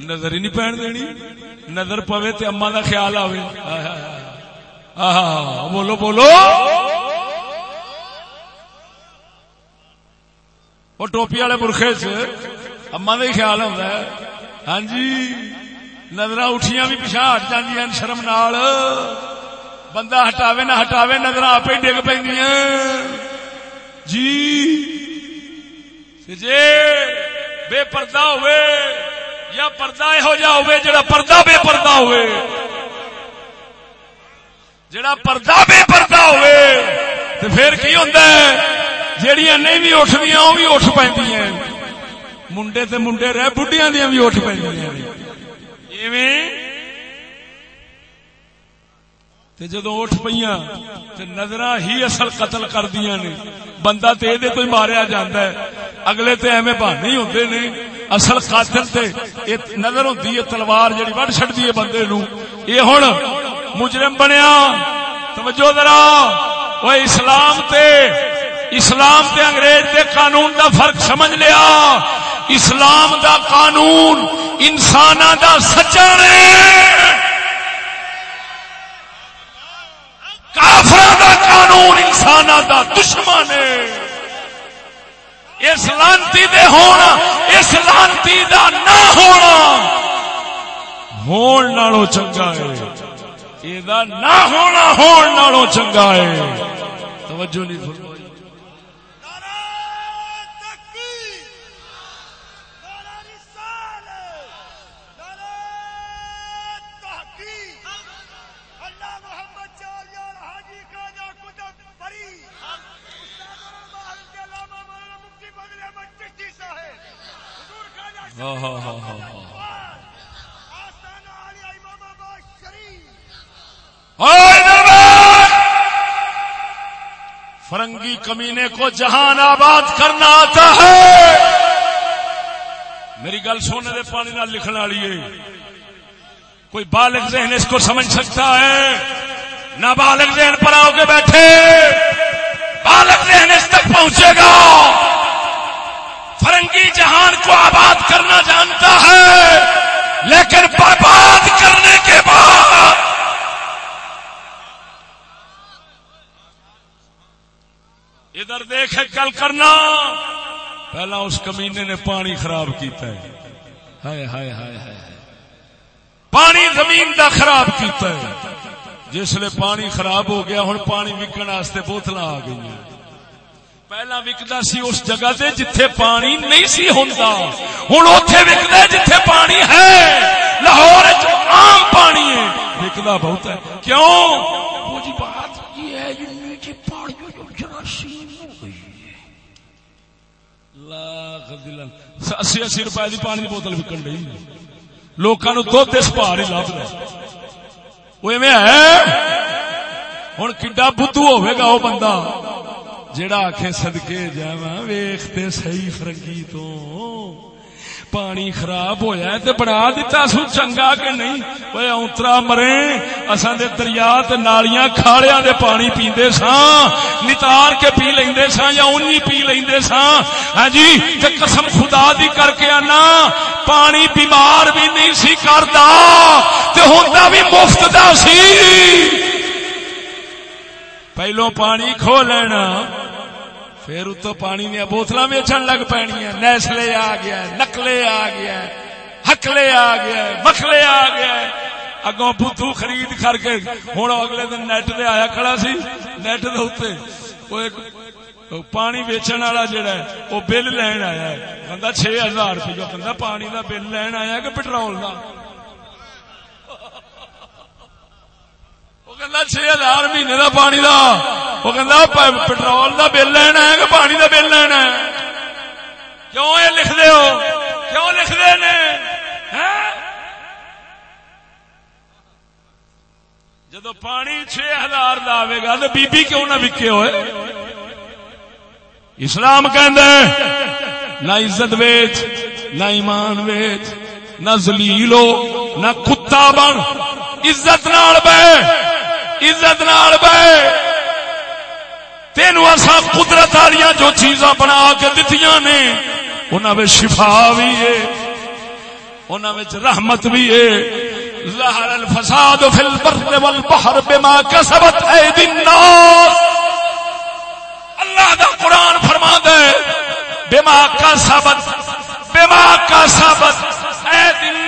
نظر ہی نہیں پہن دینی۔ نظر پوے تے اما دا خیال آوے۔ بولو بولو۔ وہ ٹوپی والے برخے چ اما کا ہی خیال ہوتا ہے۔ ہاں جی نظر اٹھیاں بھی پچھا ہٹ جی شرم نال۔ بندہ ہٹاوے نہ ہٹاوے نظر آپ ہی ڈگ پہ جی۔ جی بے پردہ ہوئے۔ یا پردہ یہو جا ہوئے جڑا پردہ بے پردہ ہوئے جڑا پردہ بے پردہ ہوئے تو پھر کی ہوتا ہے؟ جڑیاں نہیں بھی اٹھدیاں وہ بھی اٹھ پی منڈے تے منڈے رہ بڑھیاں دیا بھی اٹھ پہ جدو اٹھ پہ نظر ہی اصل قتل کر دیا نے۔ بندہ تے دے کوئی ماریا جاتا ہے، اگلے تے ایویں بہانے ہی ہوتے نے۔ اصل قاتل تے نظر ہوتی ہے، تلوار جڑی وڈ چڑتی ہے بندے نو۔ یہ ہوں مجرم بنیا۔ توجہ ذرا۔ وہ اسلام تے اسلام تے انگریز دے قانون دا فرق سمجھ لیا۔ اسلام دا قانون انسان دا سچا کافر دا قانون انسان دا دشمن اس لانتی دے ہونا، اس لانتی دا نہ ہونا۔ ہون نالو چنگا ہے۔ یہ نہ ہونا، ہون نالو چنگا ہے۔ توجہ نہیں فرمائی فرنگی کمینے کو جہان آباد کرنا آتا ہے۔ میری گل سونے دے پانی نہ لکھنے والی ہے۔ کوئی بالغ ذہن اس کو سمجھ سکتا ہے۔ نہ بالغ ذہن پر آؤ کے بیٹھے۔ بالغ ذہن اس تک پہنچے گا۔ فرنگی جہان کو آباد کرنا جانتا ہے، لیکن برباد کرنے کے بعد ادھر دیکھ کل کرنا پہلا اس کمینے نے پانی خراب کیتا ہے۔ ہائے ہائے ہائے ہائے پانی زمین دا خراب کیتا ہے۔ جس لیے پانی خراب ہو گیا ہوں پانی وکن واسطے بوتل آ گئی ہیں پہلا وکتا سی اس جگہ سے جتھے پانی نہیں سی ہوندا ہن اوتھے وکدا جتھے پانی ہے لاہور وچ عام پانی ہے وکدا بہت ہے کیوں وہ جی بات یہ ہے کہ نیچے پانی جو جراثیم ہو گئی ہے لاکھ دلن اسی اسی روپے دی پانی دی بوتل وکن ڈئی لوکاں نو دودھ اس پار ہی لب رہا وہ ایویں ہے ہن کڈا بدھو ہوے گا وہ بندہ جڑا آخ سدکے جا ویختے سی فرنگی تو۔ پانی خراب ہویا ہے تے بڑا دیتا سو چنگا کہ نہیں؟ وہ اونترا مرے، اساں دے دریا تے نالیاں کھاڑیاں دے پانی پیندے ساں۔ نتار کے پی لیندے ساں یا اونی پی لیندے ساں۔ ہاں جی تے قسم خدا دی کر کے انا پانی بیمار بھی نہیں سی کردا، تے ہوندا بھی مفت دا سی۔ پہلو پانی کھو لینا، پھر اتو پانی دیا بوتل ویچن لگ پی نیسلے آ گیا نکلے آ گیا، ہکلے آ گیا، مکھلے آ گیا۔ اگوں بتو خرید کر کے ہوں اگلے دن نیٹ دے آیا کھڑا سی، نیٹ دے پانی ویچن والا جہا ہے وہ بل لین آیا ہے۔ بندہ چھ ہزار روپیہ، بندہ پانی کا بل لین آیا کہ پٹرول کا چھ ہزار مہینے کا پانی کا وہ کہ پٹرول کا بل لینا ہے کہ پانی کا بل لینا ہے کیوں یہ لکھ دے ہو کیوں لکھ دے نے جدو پانی چھ ہزار آئے گا تو بی بی کیوں نہ وکے ہوئے اسلام کہ نہ عزت ویچ نہ ایمان ویچ نہ زلیلو نہ کتا بن عزت نال بہ عزت نال بہ تین اصا قدرت والی جو چیزاں بنا کے دتیاں نے انہوں شفا بھی ہے انہوں رحمت بھی ہے۔ ظہر الفساد فی البر والبحر بما کسبت ایدی الناس۔ اللہ دا قرآن فرما دے بما کسبت بما کسبت ایدی الناس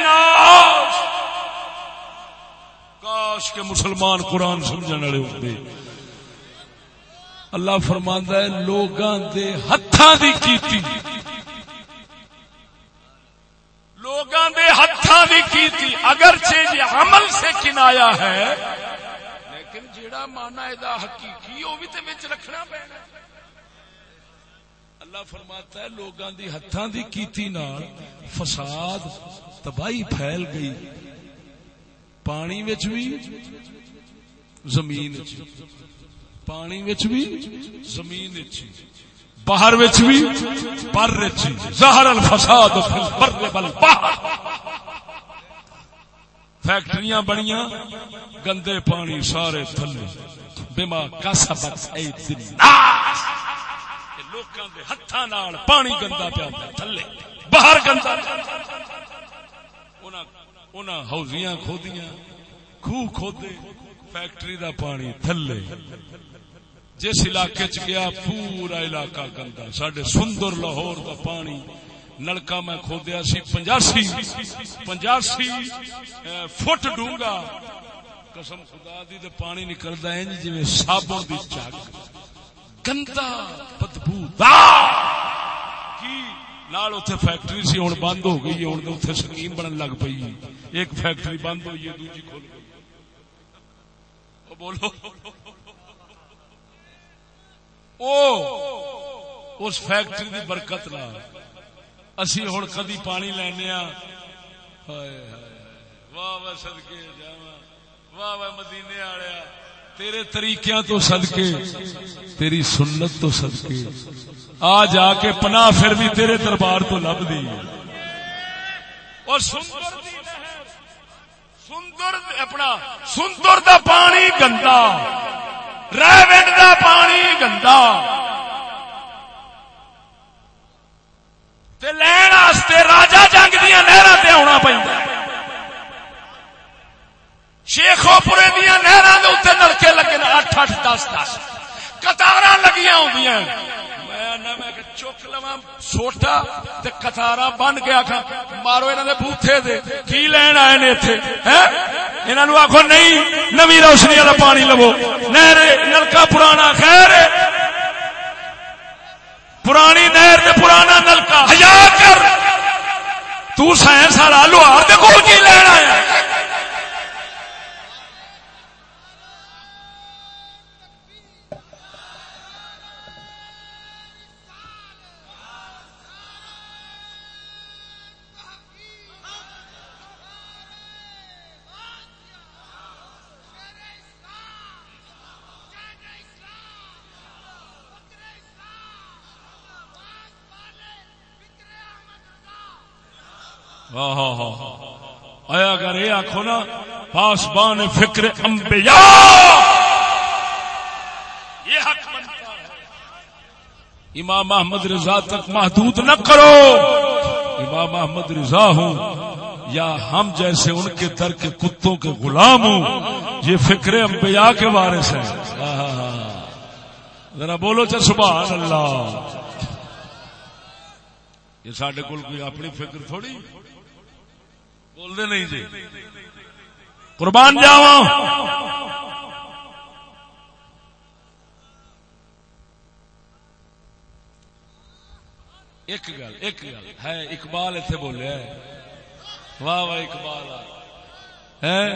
کاش کے مسلمان قرآن سمجھنے والے ہوتے اللہ فرماندا ہے، لوگاں دے ہتھاں دی کیتی۔ لوگاں دے ہتھاں دی کیتی۔ اگرچہ یہ عمل سے کنایا ہے، لیکن جیڑا مانا ادا حقیقی وہ بھی تے وچ رکھنا پینا۔ اللہ فرماتا ہے، لوگاں دی ہتھاں دی کیتی نال فساد، تباہی پھیل گئی۔ پانی وچ بھی زمین وچ۔ پانی وچ بھی زمین وچ۔ باہر وچ بھی پر وچ۔ ظاہر الفساد فی البر والبحر۔ فیکٹریاں بنیاں، گندے پانی سارے تھلے۔ بما کسبت ایدی الناس۔ لوکاں دے ہتھاں نال پانی گندا پیا تھلے۔ باہر گندا۔ انہاں انہاں کھودیاں خوہ کھودے، فیکٹری دا پانی تھلے۔ جس علاقے چ گیا، پورا علاقہ گندا۔ سڈے سندر لاہور دا پانی، نلکا میں کھودیا سی، پنجاسی پنجاسی فٹ ڈونگا۔ قسم خدا دی، تے پانی نکلدا ہے جی صابن دی چک گندا بدبو۔ کی؟ نال اتنے فیکٹری سی ہوں بند ہو گئی ہوں اتنے سکیم بنن لگ پئی ایک فیکٹری بند ہوئی ہے، دوجی کھول گئی بولو۔ او، اس فیکٹری دی برکت نہ اسی ہوں کدی پانی لینا واہ واہ سدکے جا واہ واہ مدینے والے تیرے طریقے تو سدکے تیری سنت تو سدکے آ جا کے پنا پھر بھی تیرے دربار تو لب دی۔ اور سندر سندر اپنا، سندر دا پانی گندا۔ ریونڈ دا پانی گندا۔ لین راجا جنگ دیا نہر تے آنا پہ شیخو پورے دیا نہر اتنے نلکے لگے اٹھ اٹھ دس دس۔ کتار لگیا ہوں میں چک لوا سوٹا تے کتار بن کے آخا مارو انہوں نے بوتھے دے۔ کی لین آئے نے اتنے انہوں نے آخو نہیں نمی روشنی والا پانی لو نہر نلکا پرانا، خیر پرانی نہر پرانا نلکا۔ ہزار کر۔ تو سائنس والا لوہار دے کو کی لین آیا؟ ہاں، ہاں، ہاں، آیا اگر یہ آخو نا، پاسبان فکر امبیا یہ حق بنتا ہے۔ امام محمد رضا تک محدود نہ کرو۔ امام محمد رضا ہوں، یا ہم جیسے ان کے در کے کتوں کے غلام ہوں، یہ فکر انبیاء کے وارث ہیں۔ ذرا بولو چل سبحان اللہ۔ یہ سڈے کوئی اپنی فکر تھوڑی؟ بولتے نہیں جی۔ قربان جاوا ایک گل ایک گل۔ ہے، اقبال اتنے بولیا واہ واہ، اقبال۔ ہے؟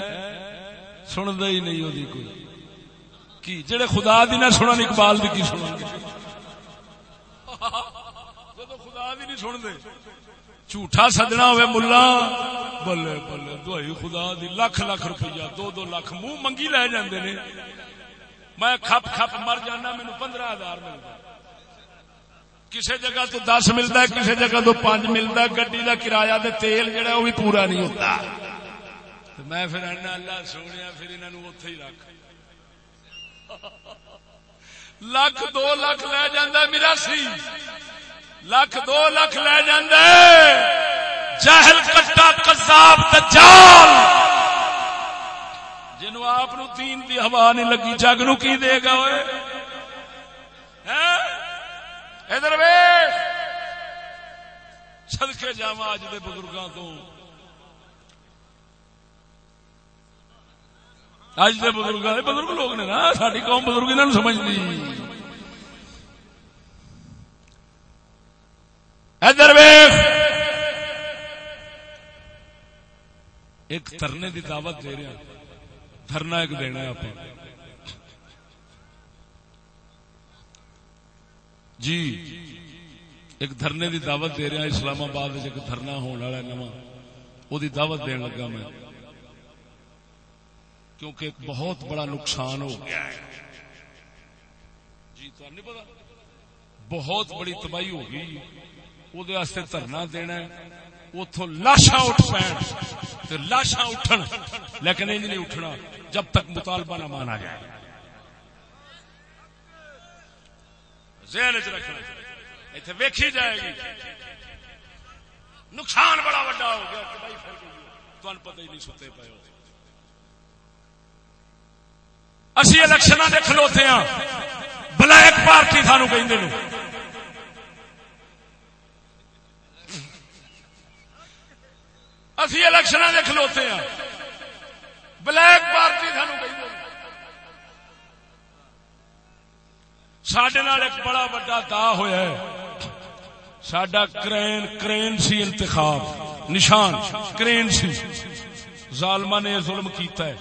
سنتا ہی نہیں وہ کوئی۔ کی، جڑے خدا دی نہ سنن، اقبال دی کی سنن؟ گے جدو خدا دی نہیں سن دے جھوٹا سجنا ہوئے ملا۔ بلے بلے، دوائی خدا دی، لکھ لکھ روپیہ، دو دو لکھ منہ منگی لے جاندے نے۔ میں کھپ کھپ مر جانا مینو پندرہ ہزار ملتا۔ کسی جگہ تو دس ملتا ہے کسی جگہ تو پانچ ملتا ہے۔ گڈی کا کرایہ دے تیل جڑا، وہ بھی پورا نہیں ہوتا۔ میں پھر انا اللہ سونے، پھر انہوں اتے ہی رکھ۔ لکھ، دو لکھ لے جانا میرا سی لکھ دو لکھ لے جاندے۔ جہل کٹا کذاب دجال۔ جنو آپ نو تین دی ہوا نہیں لگی، جگ نو کی دے گا اوئے ادھر ویکھ صدقے جاواں اج دے بزرگاں تو۔ اج دے بزرگ بزرگ لوگ نے نا ساری قوم بزرگ انہوں سمجھ ادھر ویخ ایک ترنے دی دعوت دے رہا دھرنا ایک دینا ہے آپ جی ایک دھرنے دی دعوت دے رہا اسلام آباد ایک دھرنا ہونے والا نواں۔ وہ دعوت دین لگا میں۔ کیونکہ ایک بہت بڑا نقصان ہو گیا ہے۔ جی تو نہیں پتا؟ بہت بڑی تباہی ہو گئی۔ دھرنا دینا اتو لاشا اٹھ پین لاشا اٹھن لیکن انج نہیں اٹھنا جب تک مطالبہ نہ مانا جائے ذہن چ رکھنا اتنے ویکھی جائے گی نقصان بڑا وا ہو گیا تمہیں پتہ ہی نہیں ستے پے اسی الیکشن دے کھلوتے ہیں بلیک پارٹی سانو کہ اسی الیکشن دے کھلوتے ہیں۔ بلیک پارٹی سانو سڈے ایک بڑا وا دا ہوا ہے۔ سڈا کرین کرین سی انتخاب۔ نشان، کرین سی۔ ظالما نے ظلم کیتا ہے۔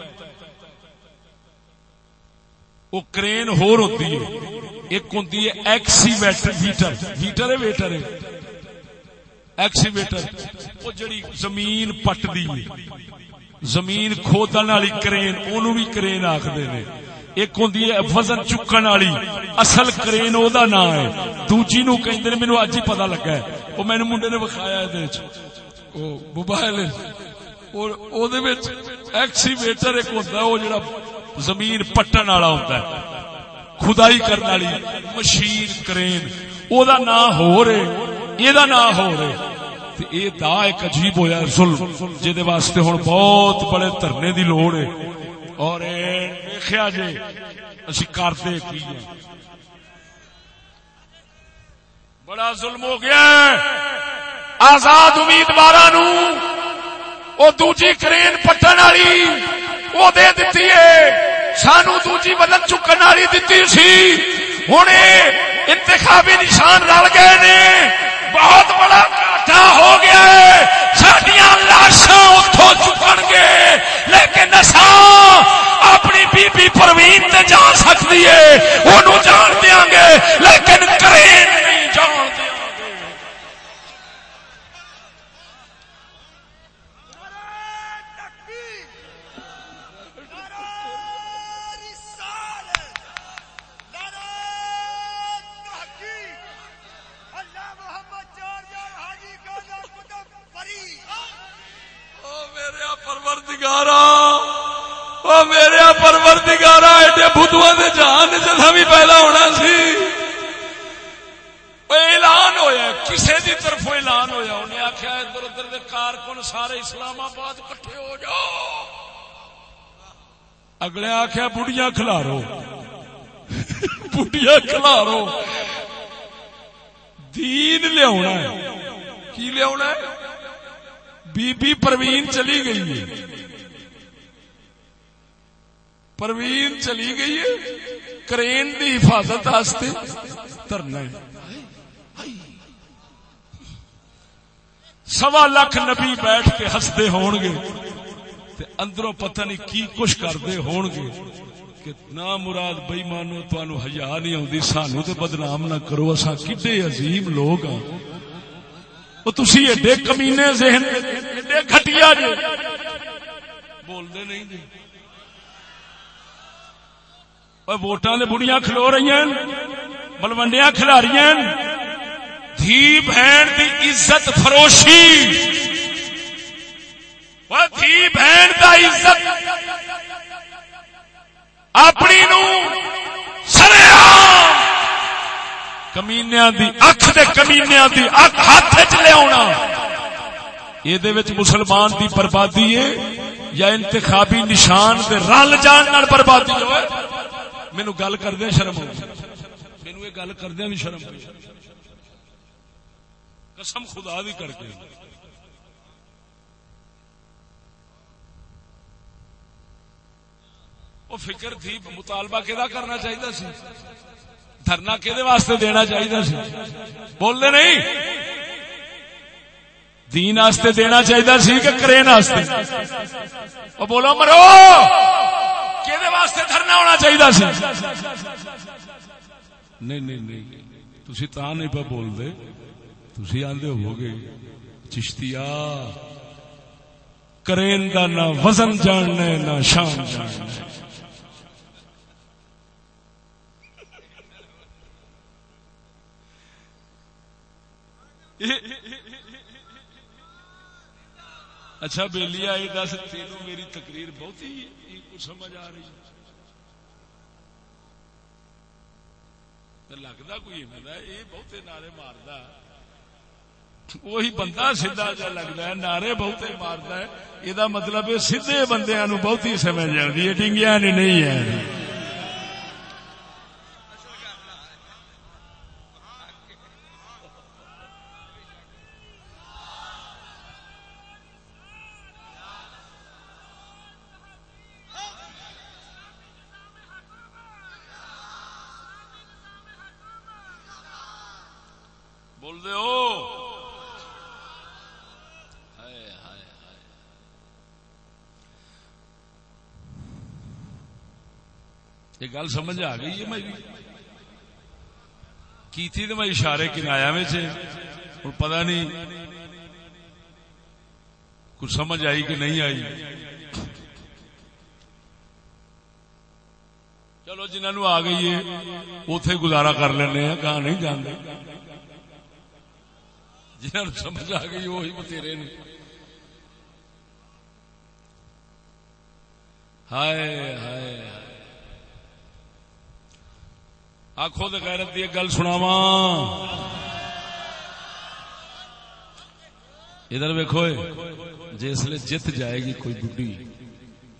وہ کرین ہور ہوتی ہے۔ ایک ہوتی ہے ایکسی ویٹر ہیٹر۔ ہیٹر ہے ویٹر ہے۔ ایکسیویٹر وہ جڑی زمین پٹ دی زمین کھودن والی کرین اونوں بھی کرین آکھدے نے ایک ہوندی ہے وزن چکن والی اصل کرین او دا نام ہے دوجی نو کہندے نے مینوں اج ہی پتہ لگا ہے او میں منڈے نے وکھایا اے وچ او موبائل اور او دے وچ ایکسیویٹر ایک ہوندا ہے او جڑا زمین پٹن والا ہوندا ہے خدائی کرنے والی مشین کرین او دا نام ہو رہے یہ نام ہو رہے۔ یہ دا ایک عجیب ہوا ظلم جہد واسطے ہوں بہت بڑے دھرنے دی لوڑ ہے۔ اور دیکھا جی اسی کرتے کی بڑا ظلم ہو گیا آزاد امیدوار وہ دوجی کرین پٹن والی وہ دے دیتی ہے۔ سانو دوجی بدل چکن والی دیتی سی۔ ہوں انتخابی نشان رل گئے نے۔ بہت بڑا گاٹا ہو گیا ہے۔ سڈیا لاشاں اتوں چکن گے۔ لیکن نسا اپنی بی بی پروین تے جا سکتی ہے۔ وہ جا سارے اسلام آباد کٹھے ہو جاؤ۔ اگلے آخیا بڑھیا کھلارو۔ بڑھیا کھلارو۔ دین لیا کی لیا بی بی پروین چلی گئی ہے۔ پروین چلی گئی ہے۔ کرین کی حفاظت ترنا سوا لاکھ نبی بیٹھ کے ہستے ہون گے تے اندروں پتہ نہیں کی کچھ کرتے ہون گے کہ نہ مراد بئی مانو تہن ہزار نہیں آتی سانو تو بدنام نہ کرو۔ اصا کڈے عظیم لوگ ہاں۔ وہ تھی ایڈے کمینے ذہن ایڈے گٹیا جی بولتے نہیں جی۔ ووٹاں دے بڑیاں کھلو رہی ہیں ملوڈیاں کھلاری دھی بہن دی عزت فروشی۔ دھی بہن دا عزت۔ اپنی نو سرے کمینیا دی اکھ دے کمینیا دی اکھ ہاتھ چ لیا یہ مسلمان دی بربادی ہے یا انتخابی نشان دے رل جان بربادی جو ہے مینو گل کردیا شرم مینو یہ گل کردیا بھی شرم قسم خدا بھی کر کے۔ وہ فکر تھی، مطالبہ کہ کرنا چاہیے سی؟ دھرنا کہ واسطے دینا چاہیے سی؟ بولنے نہیں۔ دین آستے دینا چاہیے سی کہ کرین آستے وہ بولو، مرو! کہ واسطے دھرنا ہونا چاہیے سی؟ نہیں نہیں نہیں تھی تا نہیں پہ بول دے تھی آدھے ہو گے چشتیا کرین کا نہ وزن جاننا نہ شان جاننا اچھا بےلی آئی دس تینوں میری تقریر بہت ہی سمجھ آ رہی ہے لگتا کوئی یہ بہت نعرے مارتا وہی بندہ سیدا جا لگتا ہے، نعرے بہت مارتا ہے۔ یہ مطلب سیدے بندے نو بہت ہی سمجھ آتی ہے ڈنگیا نہیں ہے یہ گل سمجھ آ گئی ہے میری کی تھی تو میں اشارے کنایا میں سے؟ اور پتا نہیں۔ کچھ سمجھ آئی کہ نہیں آئی؟ چلو جنہوں آ گئی ہے اتے گزارا کر لینا کہاں نہیں جانتے جنہوں سمجھ آ گئی، وہی بتھیرے نے۔ ہائے ہائے۔ آخو تو غیرت کی گل سناوا ادھر ویکو جسل جت جائے گی کوئی بڈی،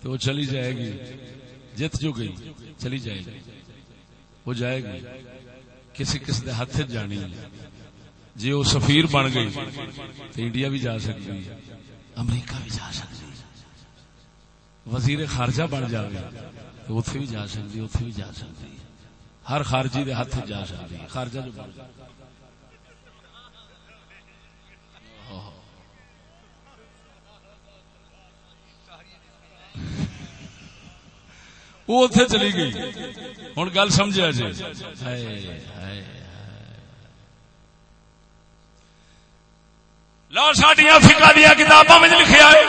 تو وہ چلی جائے گی۔ جت جو گئی، چلی جائے گی۔ وہ جائے گی۔ کسی کسی کے ہاتھ جانی۔ جی وہ سفیر بن گئی، تو انڈیا بھی جا سکتی امریکہ بھی جا سکتی وزیر خارجہ بن جائے تو اتے بھی جا سکتی اتے بھی جا سکتی ہر خارجی دے ہاتھ جا سکتی خارجہ جو بن وہ اتے چلی گئی۔ ہوں گل سمجھا جی۔ لو سڈیا فکا دیا کتاباں میں لکھا ہے۔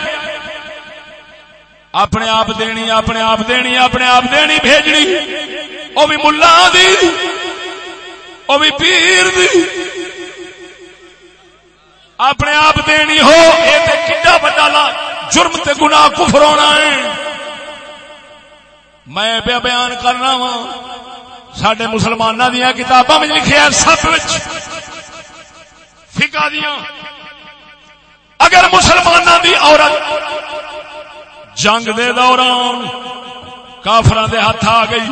اپنے آپ دینی، اپنے آپ دینی، اپنے آپ دینی بھیجنی۔ وہ بھی ملا دی وہ بھی پیر دی۔ اپنے آپ دینی ہو یہ بڑا جرم تے گنا کفر ہونا ہے۔ میں بے بیان کرنا وا سڈے مسلمان دیا کتاباں میں لکھے سب فکا دیا اگر مسلمان دی عورت جنگ دے دوران کافران دے ہاتھ آ گئی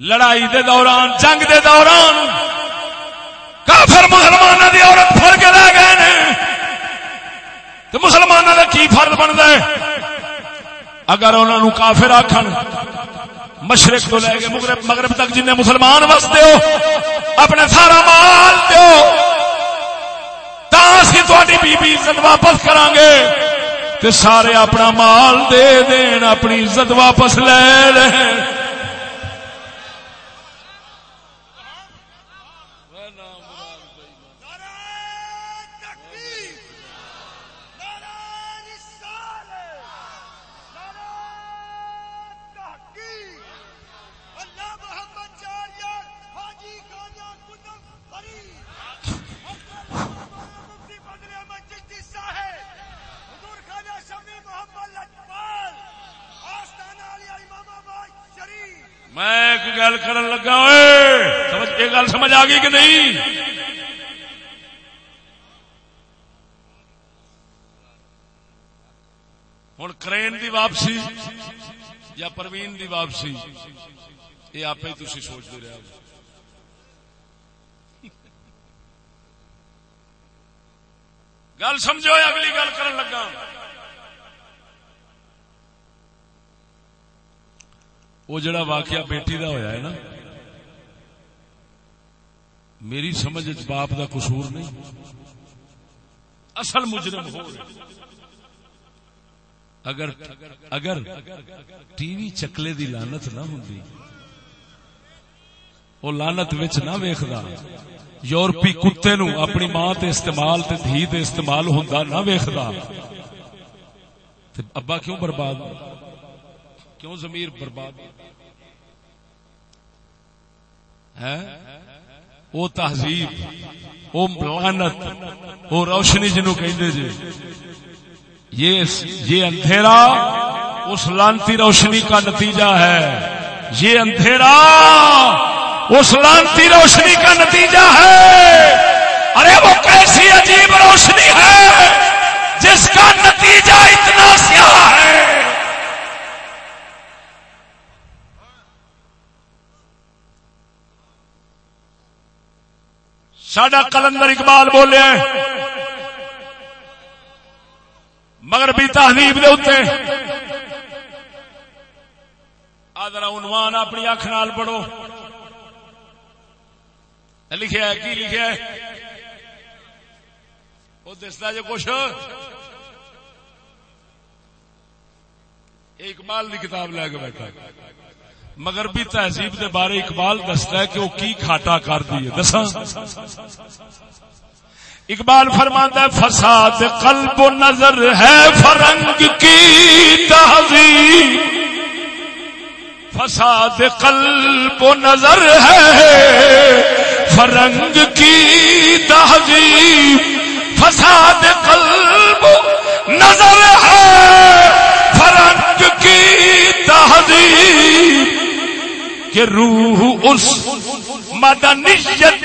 لڑائی دے دوران، جنگ دے دوران کافر مسلمان دی عورت پھر کے لے گئے نے۔ تو مسلمانوں کا کی فرد بنتا ہے؟ اگر انہوں کافر آخر مشرق تو لے کے مغرب مغرب تک جن مسلمان وستے ہو، اپنے سارا مال دو تھی بی بی عزت واپس کران گے۔ تے سارے اپنا مال دے دین، اپنی عزت واپس لے لین میں ایک گل کر لگا یہ گل سمجھ آ گئی کہ نہیں؟ ہوں کرین دی واپسی یا پروین دی واپسی؟ یہ آپ ہی تھی سوچتے رہے ہو۔ گل سمجھو، اگلی گل کر لگا۔ وہ جڑا واقعہ بیٹی دا ہویا ہے نا، میری سمجھ باپ دا قصور نہیں۔ اصل مجرم ہو اگر اگر ٹی وی چکلے دی لانت نہ ہوں وہ لانت وچ نہ ویخدا یورپی کتے نو اپنی ماں تے استعمال تے دھی تے استعمال ہوندا نہ ویخدا ابا کیوں برباد؟ کیوں ضمیر برباد؟ وہ تہذیب، وہ ملانت وہ روشنی جنو کہ یہ اندھیرا اس لانتی روشنی کا نتیجہ ہے۔ یہ اندھیرا اس لانتی روشنی کا نتیجہ ہے۔ ارے وہ کیسی عجیب روشنی ہے جس کا نتیجہ اتنا سیاہ ہے۔ سڈا کلندر اقبال بولے مگر تہذیب دے اتنے آدر عنوان اپنی اکھ نال پڑھو۔ لکھا کی لکھا وہ دستا جو کچھ۔ اقبال کی کتاب لے کے بیٹھا۔ مگر بھی تہذیب دے بارے اقبال دستا ہے کہ وہ کی کھاٹا کر دی دسا اقبال فرماتا ہے، فساد قلب و نظر ہے، فرنگ کی تہذیب۔ فساد قلب و نظر ہے، فرنگ کی تہذیب۔ فساد قلب نظر ہے، فرنگ کی تہذیب۔ کہ روح اس مدنیت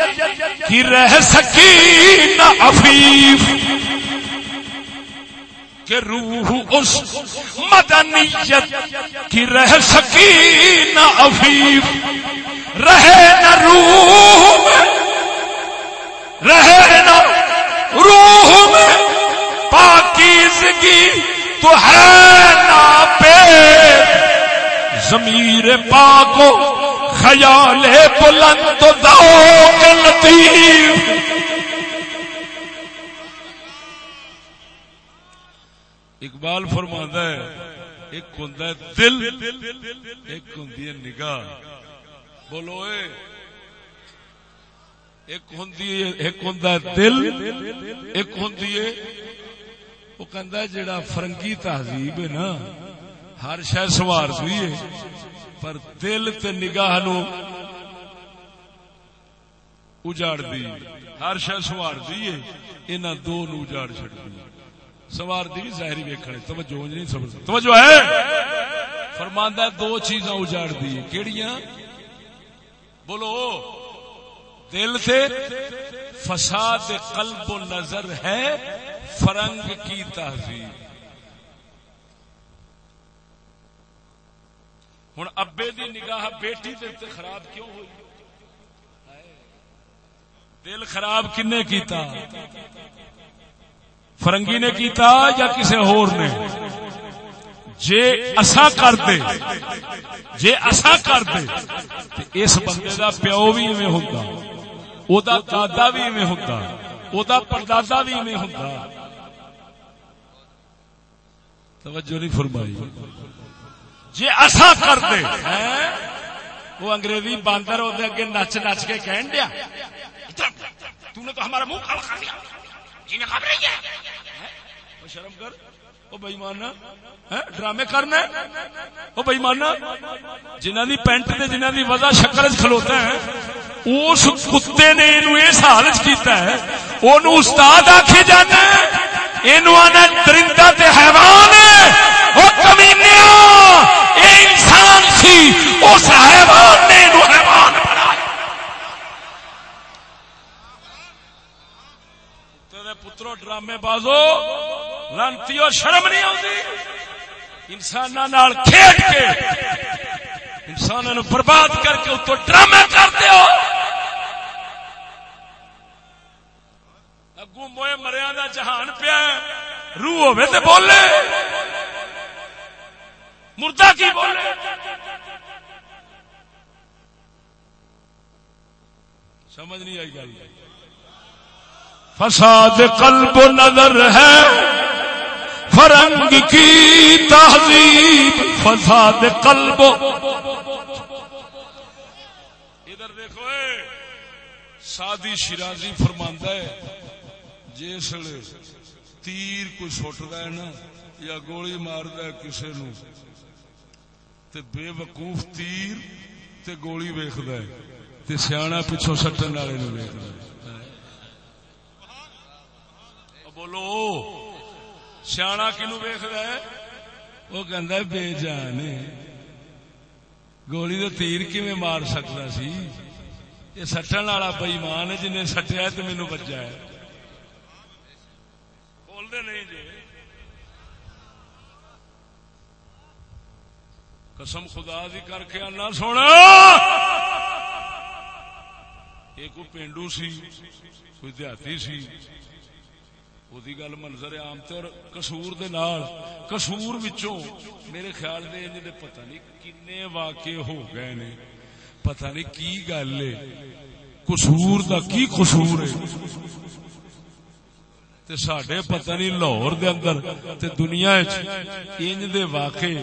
کی رہ سکی نہ افیف کہ روح اس مدنیت کی رہ سکی نہ افیف رہے نہ روح میں، رہے نہ روح میں۔ پاکیزگی تو ہے نا پیر ضمیر پاکو خیال بلند ذوق لطیف. اقبال فرماتا ہے، ایک ہوں دل، ایک ہوں نگاہ. بولو اے، ایک ہوں ایک ہوں دل، ایک ہوں وہ کہ جڑا فرنگی تہذیب ہے نا ہر شہ سوار دی پر دل تے نگاہ نو اجاڑ دی۔ ہر شہ سوار دی ان دو نو اجاڑ چڑ دی۔ سوار دی ظاہری ویکھنے، توجہ نہیں سمجھ توجہ ہے؟ فرماندا دو چیزاں اجاڑ دی کیڑیاں؟ بولو۔ دل سے فساد قلب و نظر ہے، فرنگ کی تہذیب۔ ہوں ابے دی نگاہ بیٹی دے خراب کیوں ہوئی؟ دل خراب کنے کیتا؟ فرنگی نے کیتا یا کسی ہور نے؟ جے اسا کر دے، جے اسا کر دے، تے اس بندے دا پیو بھی ایویں ہوندا، او دا دادا بھی ایویں ہوندا، او دا پردادا بھی ایویں ہوندا۔ توجہ نہیں فرمائی۔ جی اصا کر دے، وہ انگریزی باندر وہ اگے نچ نچ کے کہن دیا۔ تو نے تو ہمارا منہ کھڑا کر دیا۔ جی نے خبر ہے۔ شرم کر۔ وہ بےمان ہاں، ڈرامے کرنا وہ بےمان جنہ دی پینٹ نے جنہ دی وجہ شکل کھلوتا ہے، اس کتے نے اس حالت کیتا ہے۔ وہ استاد آخی جانا آنا درندہ تے حیوان وہ کمینیا یہ انسان سی اس حیوان نے حیوان پترو، ڈرامے بازو، لانتی اور شرم نہیں آتی انسان کھیل کے انسان برباد کر کے اتو ڈرامے کرتے ہو۔ اگو موئے مریا کا جہان پیا روح ہوے تو بولے۔ مردہ کی بولے۔ سمجھ نہیں آئی گل فساد قلب و نظر ہے۔ فرنگ کی تہذیب، فساد قلب ادھر دیکھو سادی شرازی فرماندہ ہے۔ جس تیر کو سٹ ہے نا، یا گولی مارد کسی نو تے بے وقوف تیر تے گولی ویخد تے سیاح پچھوں سٹن والے نو ویخد بولو سیاح کنو ویخد وہ کہ بے جان گولی تو تیر کی مار سکتا سی؟ یہ سٹن والا بئیمان ہے، جنہیں سٹیا تو مینو بجا ہے۔ بولتے نہیں جی۔ قسم خدا دی کر کے آنا سونا. یہ کوئی پینڈو سی، کوئی دیہاتی سی۔ وہی گل منظر عام طور کسور کسور میرے خیال دے دے پتہ نہیں کنے واقع ہو گئے نے۔ پتہ نہیں کی گل ہے۔ کسور دا کی قصور ہے؟ تے ساڈے پتہ نہیں لاہور دے اندر تے دنیا انج دے واقع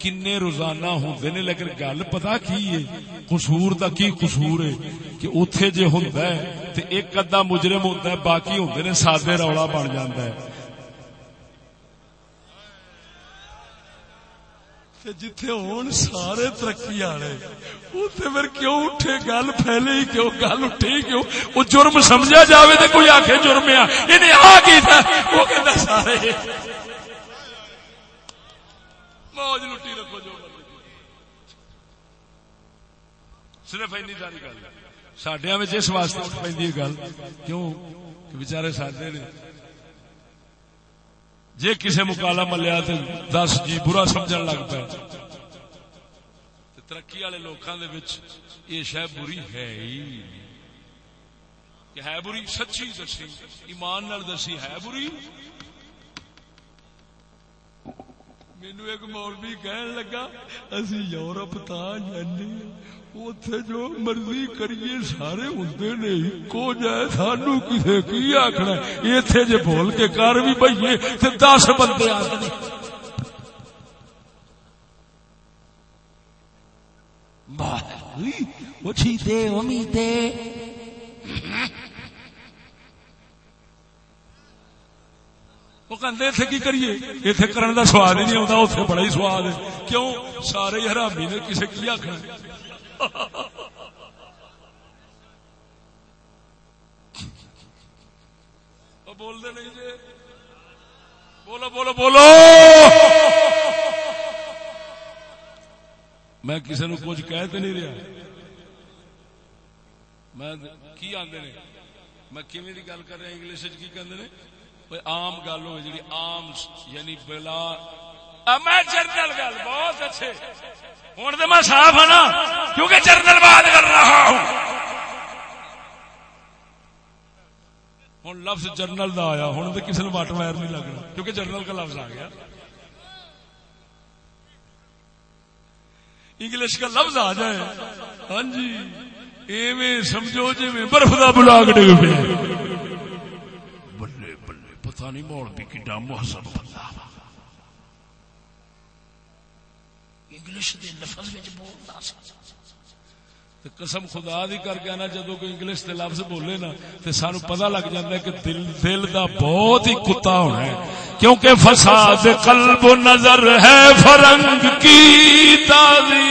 کنے روزانہ ہوندے نے، لیکن گل پتا کی ہے؟ قصور دا کی قصور ہے؟ کہ اوتھے جے ہوندا ہے تے ایک ادھا مجرم ہوندا ہے، باقی ہوندے نے سادے رولا بن جاندا ہے۔ تے جتھے ہون سارے ترقی والے اتنے پھر کیوں اٹھے؟ گل پھیلے ہی کیوں؟ گل اٹھے کیوں؟ وہ جرم سمجھا جاوے تو کوئی آخ جرم آ انہیں آ کی تھا۔ وہ کہتا سارے۔ موج لٹی رکھو جو صرف این ساری گل۔ سڈیا اس واسطے اٹھ گل۔ کیوں؟ کہ بچارے سادے نے جے کسے مکالا ملیا تو دس جی برا سمجھن لگ پہ ترقی والے لوگوں کے یہ شہ بری ہے ہی کہ ہے بری؟ سچی دسی۔ ایمان نال دسی ہے بری؟ مینو ایک مولوی کہن لگا، اسی یورپ تا جانے اتے جو مرضی کریے سارے ہوں نے کو جائے سانو کسے کی آکھنا ایتھے جے بھول کے کار بھی بھائیے تے دس بندے آ وہ چیتے امیتے کہ کی کریے؟ اتنے کرنے کا سواد ہی نہیں آتا اتنے بڑا ہی سواد ہے۔ کیوں؟ سارے حرامی نے کسی کی آخنا بول دے نہیں جی۔ بولو بولو بولو! میں کسی نو کچھ کہہ تو نہیں رہا۔ میں کی آدھے نے؟ میں کیویں دی گل کر رہا انگلش کی کہندے نے؟ کوئی عام گل ہو جی عام یعنی بلا میں جنرل گل بہت اچھے ہوں تو میں صاف ہوں نا کیونکہ جرنل بات کر رہا ہوں ہوں لفظ جرنل کا آیا ہوں تو کسی نے وٹ وائر نہیں لگنا کیونکہ جرنل کا لفظ آ گیا انگلش کا لفظ آ جائے ہاں جی ایویں سمجھو جی برف کا بلاگ ڈگ پہ پتہ نہیں موڑ بھی کڈا محسن بندہ انگلش دے لفظ بولنا قسم خدا دی کر کے نا جدو کوئی انگلش دے لفظ بولے نا تو سانو پتا لگ جاتا ہے کہ دل دل دا بہت ہی کتا ہونا ہے۔ کیونکہ فساد قلب و نظر ہے فرنگ کی تازی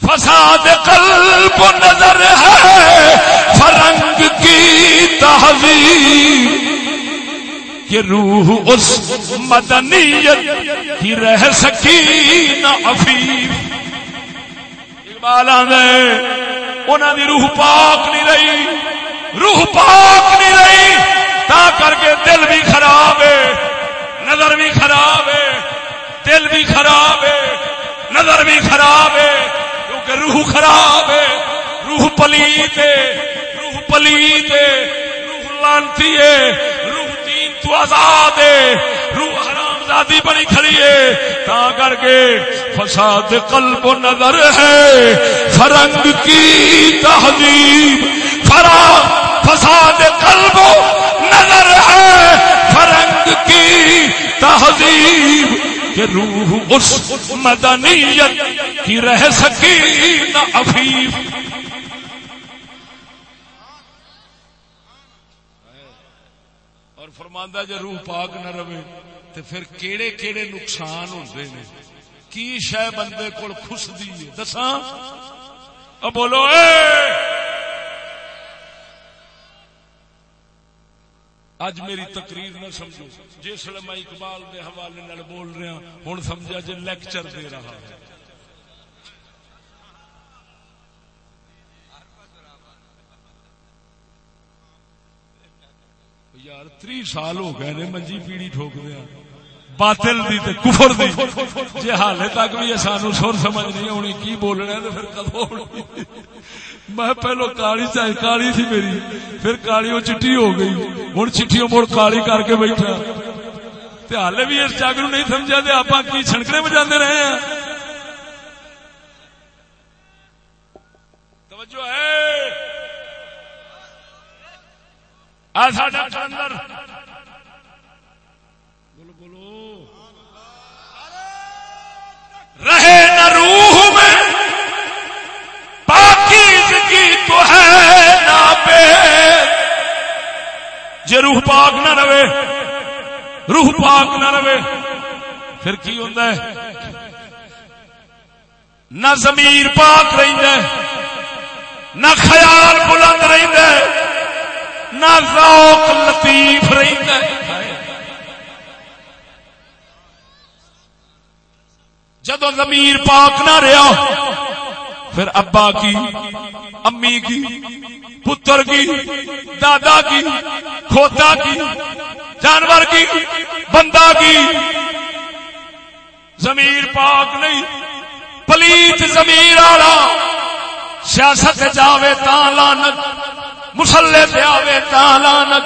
فساد قلب و نظر ہے فرنگ کی تہذیب کہ روح اس مدنیت کی رہ سکی نہ افیف اقبال انہوں دی روح پاک نہیں رہی، روح پاک نہیں رہی، تا کر کے دل بھی خراب ہے، نظر بھی خراب ہے، دل بھی خراب ہے، نظر بھی خراب ہے، کیونکہ روح خراب ہے، روح پلیت ہے، روح پلیت ہے۔ لانتی ہے، روح دین تو آزاد ہے، روح حرام زادی بنی کھڑی ہے۔ تا کر کے فساد قلب و نظر ہے، فرنگ کی تہذیب، فرا فساد قلب و نظر ہے، فرنگ کی تہذیب۔ کہ روح اس مدنیت کی رہ سکی نہ افیف۔ اور فرماندہ روح پاک نہ رہے تو پھر کیڑے کیڑے نقصان ہوتے ہیں کی شہ بندے کو خس دی دسا بولو، اے! اج میری تقریر نہ سمجھو۔ جس میں اقبال کے حوالے بول رہا ہوں سمجھا جی لیکچر دے رہا ہے۔ یار، تری سال ہو گئے نے منجی پیڑی ٹھوک دیا ہاں۔ باطل دی تے کفر دی۔ جے حالے تک بھی سانو سر سمجھ نہیں ہونی کی بولنا ہے تو پھر کدو میں پہلو کالی چاہے کالی تھی میری، پھر کالی وہ چٹی ہو گئی۔ ہوں چٹھی مڑ کالی کر کے بیٹھا۔ تے حالے بھی اس جگ نو نہیں سمجھا تے آپ کی چھنکنے میں رہے ہیں توجہ ہے بولو بولو رہے نہ روح میں پاکیزگی تو ہے نہ پہ جے روح پاک نہ رہے، روح پاک نہ رہے، پھر کی ہوتا ہے؟ نہ ضمیر پاک رہتا نہ خیال بلند رہتا نہ ذوق لطیف رہتا جدو زمیر پاک نہ رہا پھر ابا کی، امی کی، پتر کی، دادا کی، کھوتا کی، جانور کی، بندہ کی۔ زمیر پاک نہیں، پلیت زمیر والا، سیاست جاوے تا لانت مسلے تے آوے تا لانت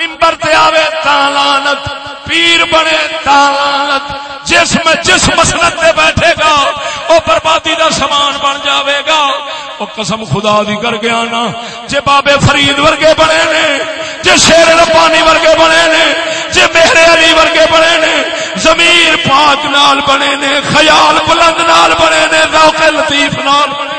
ممبر تے آوے تا لانت پیر بنے تا لانت جس میں جس مسلط تے بیٹھے گا وہ بربادی دا سامان بن جاوے گا۔ وہ قسم خدا دی کر گیا نا جے بابے فرید ورگے بنے نے، جے شیر ربانی ورگے بنے نے، جے میرے علی ورگے بنے نے زمیر پاک نال بنے نے، خیال بلند نال بنے نے، ذوق لطیف نال بنے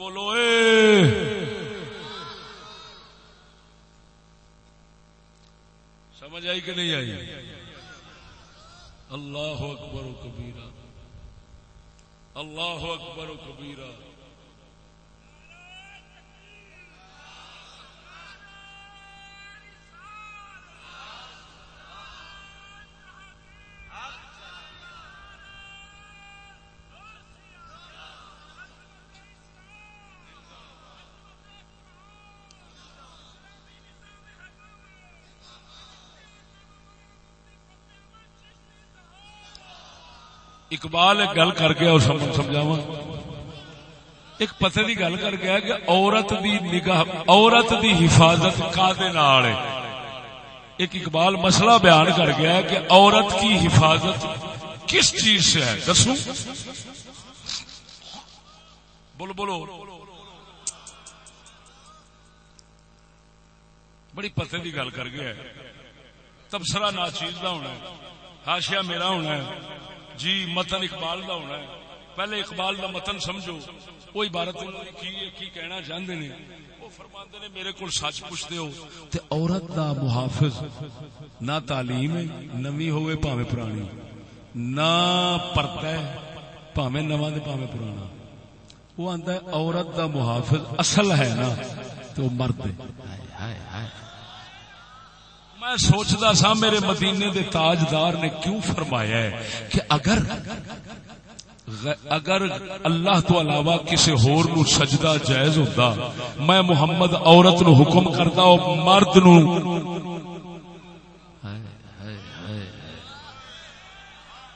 بولو، اے۔ سمجھ آئی کہ نہیں آئی؟ اللہ اکبر و کبیرہ۔ اللہ اکبر و کبیرہ۔ اقبال ایک گل کر گیا اور سمجھاوا ایک پتے کی گل کر گیا کہ عورت دی نگاہ عورت دی حفاظت کا ایک اقبال مسئلہ بیان کر گیا ہے کہ عورت کی حفاظت کس چیز سے ہے؟ دسو۔ بولو بولو۔ بڑی پتے کی گل کر گیا تبصرہ ناچیز کا ہونا ہے۔ ہاشیا میرا ہونا ہے۔ جی متن اقبال کا ہونا ہے۔ پہلے اقبال کا متن سمجھو۔ وہ عبارت کی کہنا چاہتے نے۔ وہ فرماندے نے، میرے کو سچ پوچھتے ہو۔ تے عورت دا محافظ نہ تعلیم نوی ہوئے پاوے پرانی۔ نہ پرتا ہے، پاوے نواں دے پاوے پرانا۔ وہ آندا ہے، عورت دا محافظ اصل ہے نا تو مرد ہے۔ ہائے ہائے۔ میں سوچتا سا میرے مدینے دے تاجدار نے کیوں فرمایا ہے کہ اگر اگر اللہ تو علاوہ کسی ہور نو سجدہ جائز ہوتا میں محمد عورت نو حکم کرتا اور مرد نو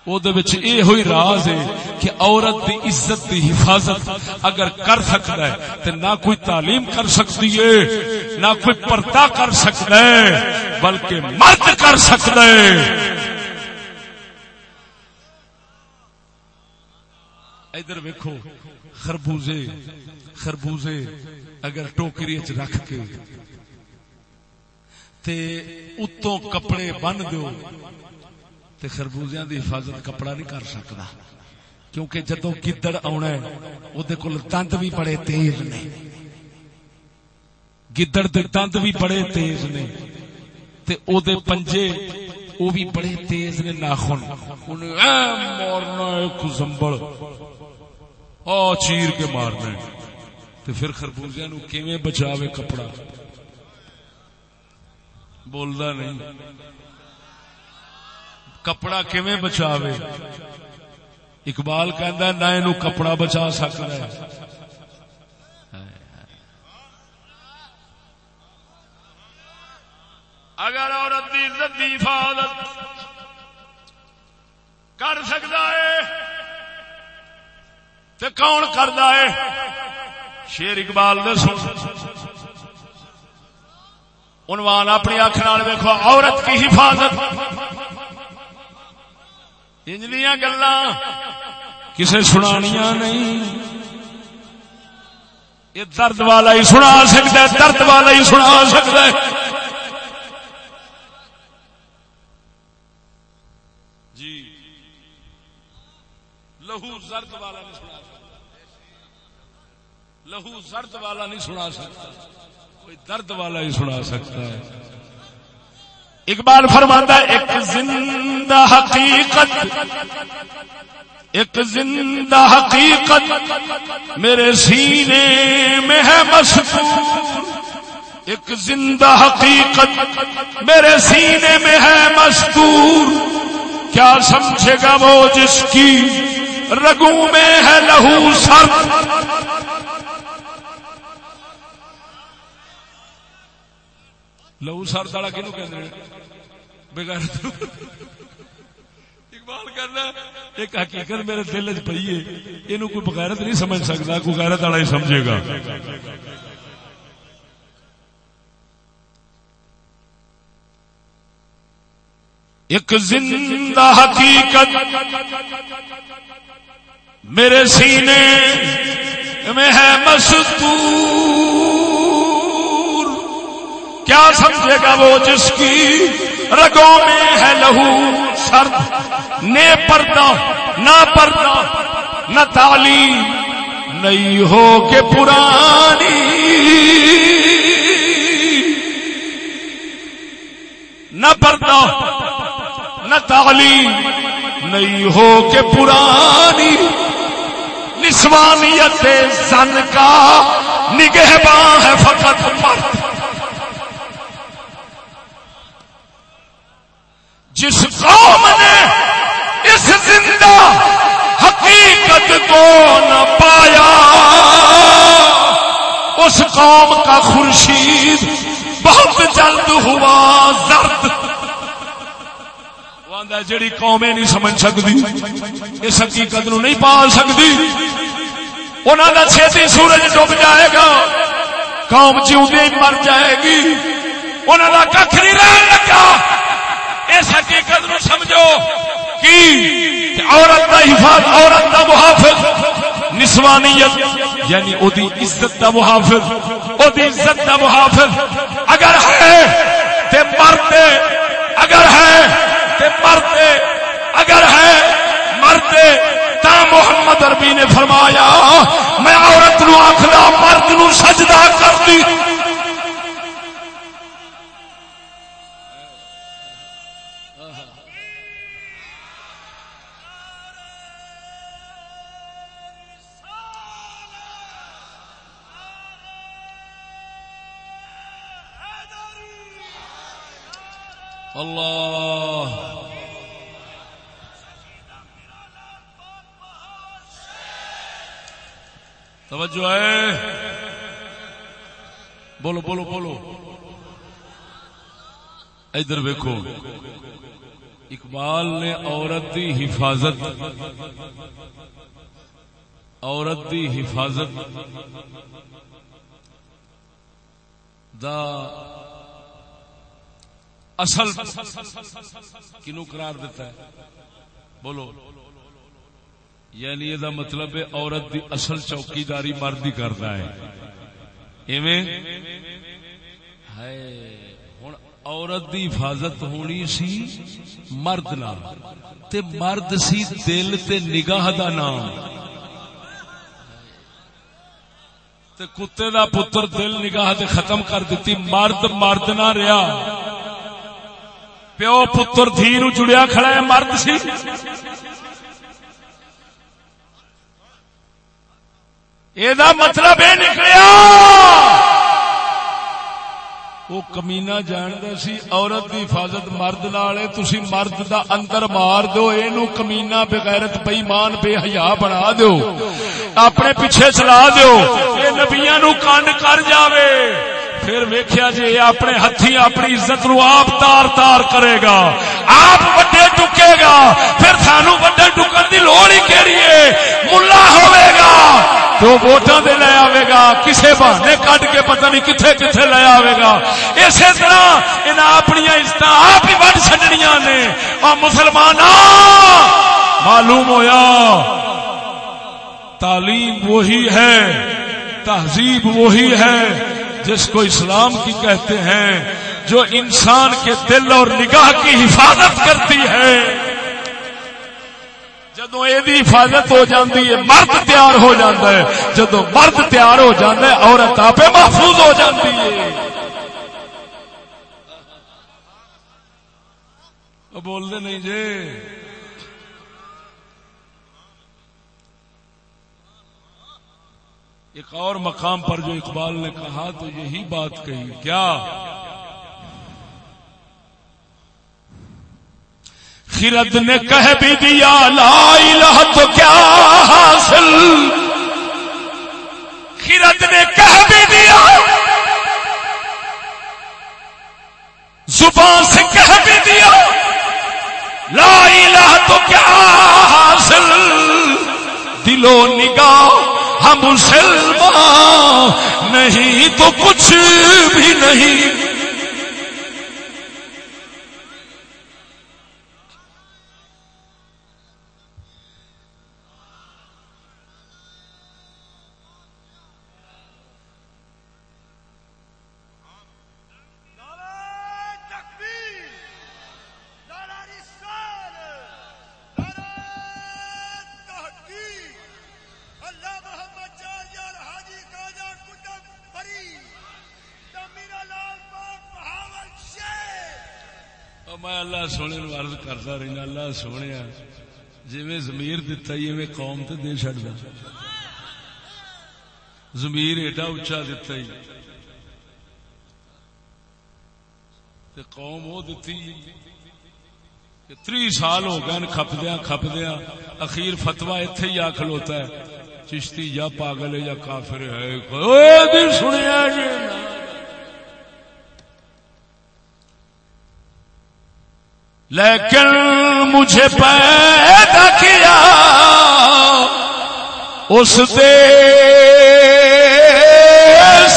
ہوئی راز ہے کہ عورت دی عزت دی حفاظت اگر کر سکتا ہے تو نہ کوئی تعلیم کر سکتی ہے، نہ کوئی پردہ کر سکتا ہے، بلکہ مرد کر سکتا ہے۔ ادھر ویکو خربوزے خربوزے اگر ٹوکری چ رکھ کے تے اتوں کپڑے بن دو تے خربوزیاں دی حفاظت کپڑا نہیں کر سکتا۔ کیونکہ جدو گدڑ آنا وہ دند بھی بڑے تیز نے۔ گدڑ دے دند بھی بڑے تیز نے۔ تے او دے پنجے وہ بھی بڑے تیز نے ناخن۔ مارنا ایک زمبل۔ آ، چیر کے مارنا تو پھر خربوزیا نو کیویں بچاوے کپڑا؟ بولدا نہیں۔ کپڑا کیویں بچاوے؟ اقبال کہندا نہ اینو کپڑا بچا سکتا ہے۔ اگر عورت کی عزت کی حفاظت کر سکتا ہے تے کون کردا ہے؟ شیر اقبال دے سن عنوان اپنی اکھ نال ویکھو، عورت کی حفاظت۔ انجلیاں گلاں کسے سنانیاں نہیں۔ یہ درد والا ہی سنا سکتا ہے، درد والا ہی سنا سکتا ہے۔ جی۔ لہو زرد والا نہیں سنا لہو زرد والا نہیں سنا سکتا۔ کوئی درد والا ہی سنا سکتا ہے۔ اقبال فرماتا ہے، ایک زندہ حقیقت، ایک زندہ حقیقت میرے سینے میں ہے مستور ایک زندہ حقیقت میرے سینے میں ہے مستور کیا سمجھے گا وہ جس کی رگوں میں ہے لہو سر؟ لہو سر دالا کنو کہ بغیر اقبال کرنا ایک حقیقت میرے دل چ پی ہے یہ کوئی بغیرت نہیں سمجھ سکتا کوئی غیرت والا ہی سمجھے گا۔ ایک زندہ حقیقت میرے سینے میں ہے مستور۔ کیا سمجھے گا وہ جس کی رگوں میں ہے لہو سرد نے پردہ، نہ پردہ، نہ تعلیم نہیں ہو کے پرانی۔ نہ پردہ، نہ تعلیم نہیں ہو کے پرانی۔ نسوانیت سن کا نگہباں ہے فقط مرد۔ جس قوم نے اس زندہ حقیقت کو نہ پایا، اس قوم کا خورشید بہت جلد ہوا، زرد۔ جڑی قومیں نہیں سمجھ سکتی، اس حقیقت نو نہیں پال سکتی۔ انہوں کا چھتی سورج ڈب جائے گا، قوم جیوندی مر جائے گی۔ انہوں کا کھ نہیں رہن لگا۔ اس حقیقت نو سمجھو کی عورت کا حفاظ، عورت کا محافظ، نسوانیت یعنی او دی عزت کا محافظ، او دی عزت کا محافظ۔ اگر ہے تے مرتے، اگر ہے تے مرتے، اگر ہے مرتے، تا محمد عربی نے فرمایا، میں عورت نو آخلا، مرد نو سجدہ کر دی اللہ توجہ ہے بولو بولو بولو ادھر ویکو اقبال نے عورت دی حفاظت عورت دی حفاظت دا اصل کنو قرار دیتا ہے؟ بولو۔ یعنی یہ مطلب ہے عورت دی اصل چوکی داری مرد ہی کرتا ہے ہوں عورت دی حفاظت ہونی سی مرد نال۔ تے مرد سی دل تے نگاہ دا نام۔ تے کتے دا پتر دل نگاہ تے ختم کر دیتی، مرد مرد نہ رہا۔ پیو پتر دھی نو جڑیا کھڑا ہے، مرد سی۔ یہ مطلب یہ نکلیا۔ وہ کمینا جانتا سی، عورت کی حفاظت مرد نال تسی مرد دا اندر مار دو یہ کمینا بغیرت بےمان بے حیا بنا دو اپنے پیچھے چلا دو یہ نبیا نو کانڈ کر جاوے۔ پھر ویکیا جی اپنے ہاتھی اپنی عزت نو آپ تار تار کرے گا۔ آپ وڈے ٹکے گا۔ پھر سانو وڈے ٹکن کی لوڑ ہی کہڑی ہے؟ ملا ہوئے گا۔ تو ووٹاں دے لے آوے گا۔ کسے بہانے کٹ کے پتہ نہیں کتنے کتنے لے آوے گا۔ اسی طرح ان اپنی عزت آپ ہی وڈ چڈنیاں نے۔ اور مسلمان معلوم ہویا؟ تعلیم وہی ہے، تہذیب وہی ہے۔ جس کو اسلام کی کہتے ہیں، جو انسان کے دل اور نگاہ کی حفاظت کرتی ہے۔ جدو یہ حفاظت ہو جاتی ہے، مرد تیار ہو جاتا ہے۔ جدو مرد تیار ہو جاتا ہے، عورت آپ محفوظ ہو جاتی ہے۔ بولتے نہیں جی۔ ایک اور مقام پر جو اقبال نے کہا تو یہی بات کہی، کیا؟ خرد نے کہہ بھی دیا، لا الہ تو کیا حاصل؟ خرد نے کہہ بھی دیا، زبان سے کہہ بھی دیا، لا الہ تو کیا حاصل؟ دلو نگاہ ہم مسلمان نہیں تو کچھ بھی نہیں۔ میں اللہ سونے عرض کرتا رہنا، اللہ سونے جی زمیر دتا ہی قوم تو دے چڑتا زمیر ایڈا اچا دتا ہی۔ قوم وہ دتی تری سال ہو گئے کھپدیا کھپدیا اخیر فتوا اتے ہی آ کھلوتا ہے۔ چشتی یا پاگل ہے یا کافر ہے۔ سنیا جی۔ لیکن مجھے پیدا کیا اس دیش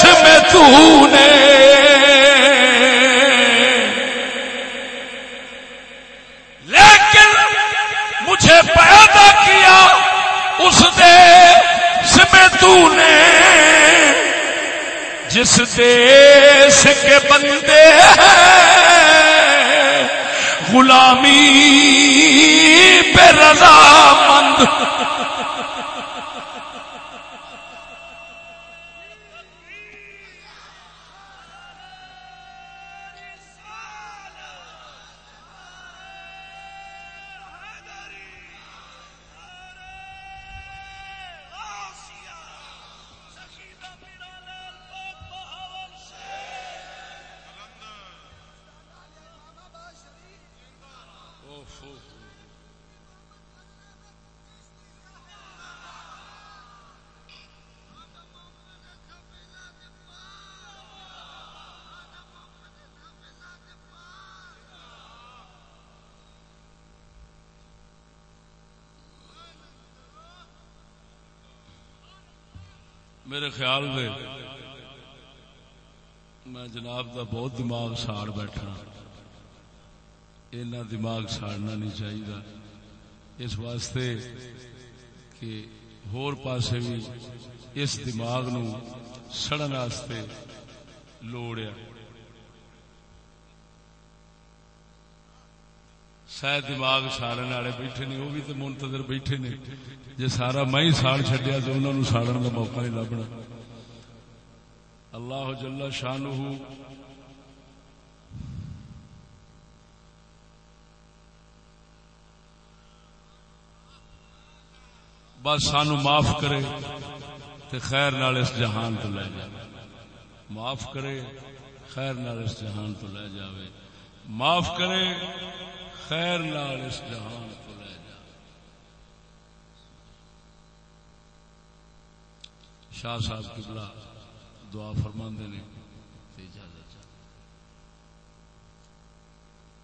میں تو نے۔ لیکن مجھے پیدا کیا اس دیش میں تو نے۔ جس دیش کے بندے غلامی پہ رضا مند خیال میں میں جناب دا بہت دماغ ساڑ بیٹھا اینا دماغ ساڑنا نہیں چاہیے اس واسطے کہ ہور پاسے بھی اس دماغ نو سڑن واسطے لوڑیا۔ سہ دماغ ساڑن والے بیٹھے نے، وہ بھی تو منتظر بیٹھے نے۔ جی سارا میں ہی ساڑ چڈیا تو انہوں نے ساڑن کا موقع نہیں لبنا اللہ جل شان بس سانو معاف کرے تے خیر نال اس جہان تو لے جائے۔ معاف کرے، خیر نال اس جہان تو لے جاوے۔ معاف کرے، خیر نال اس جہان کو لے جا شاہ صاحب کبلا دعا فرما نے۔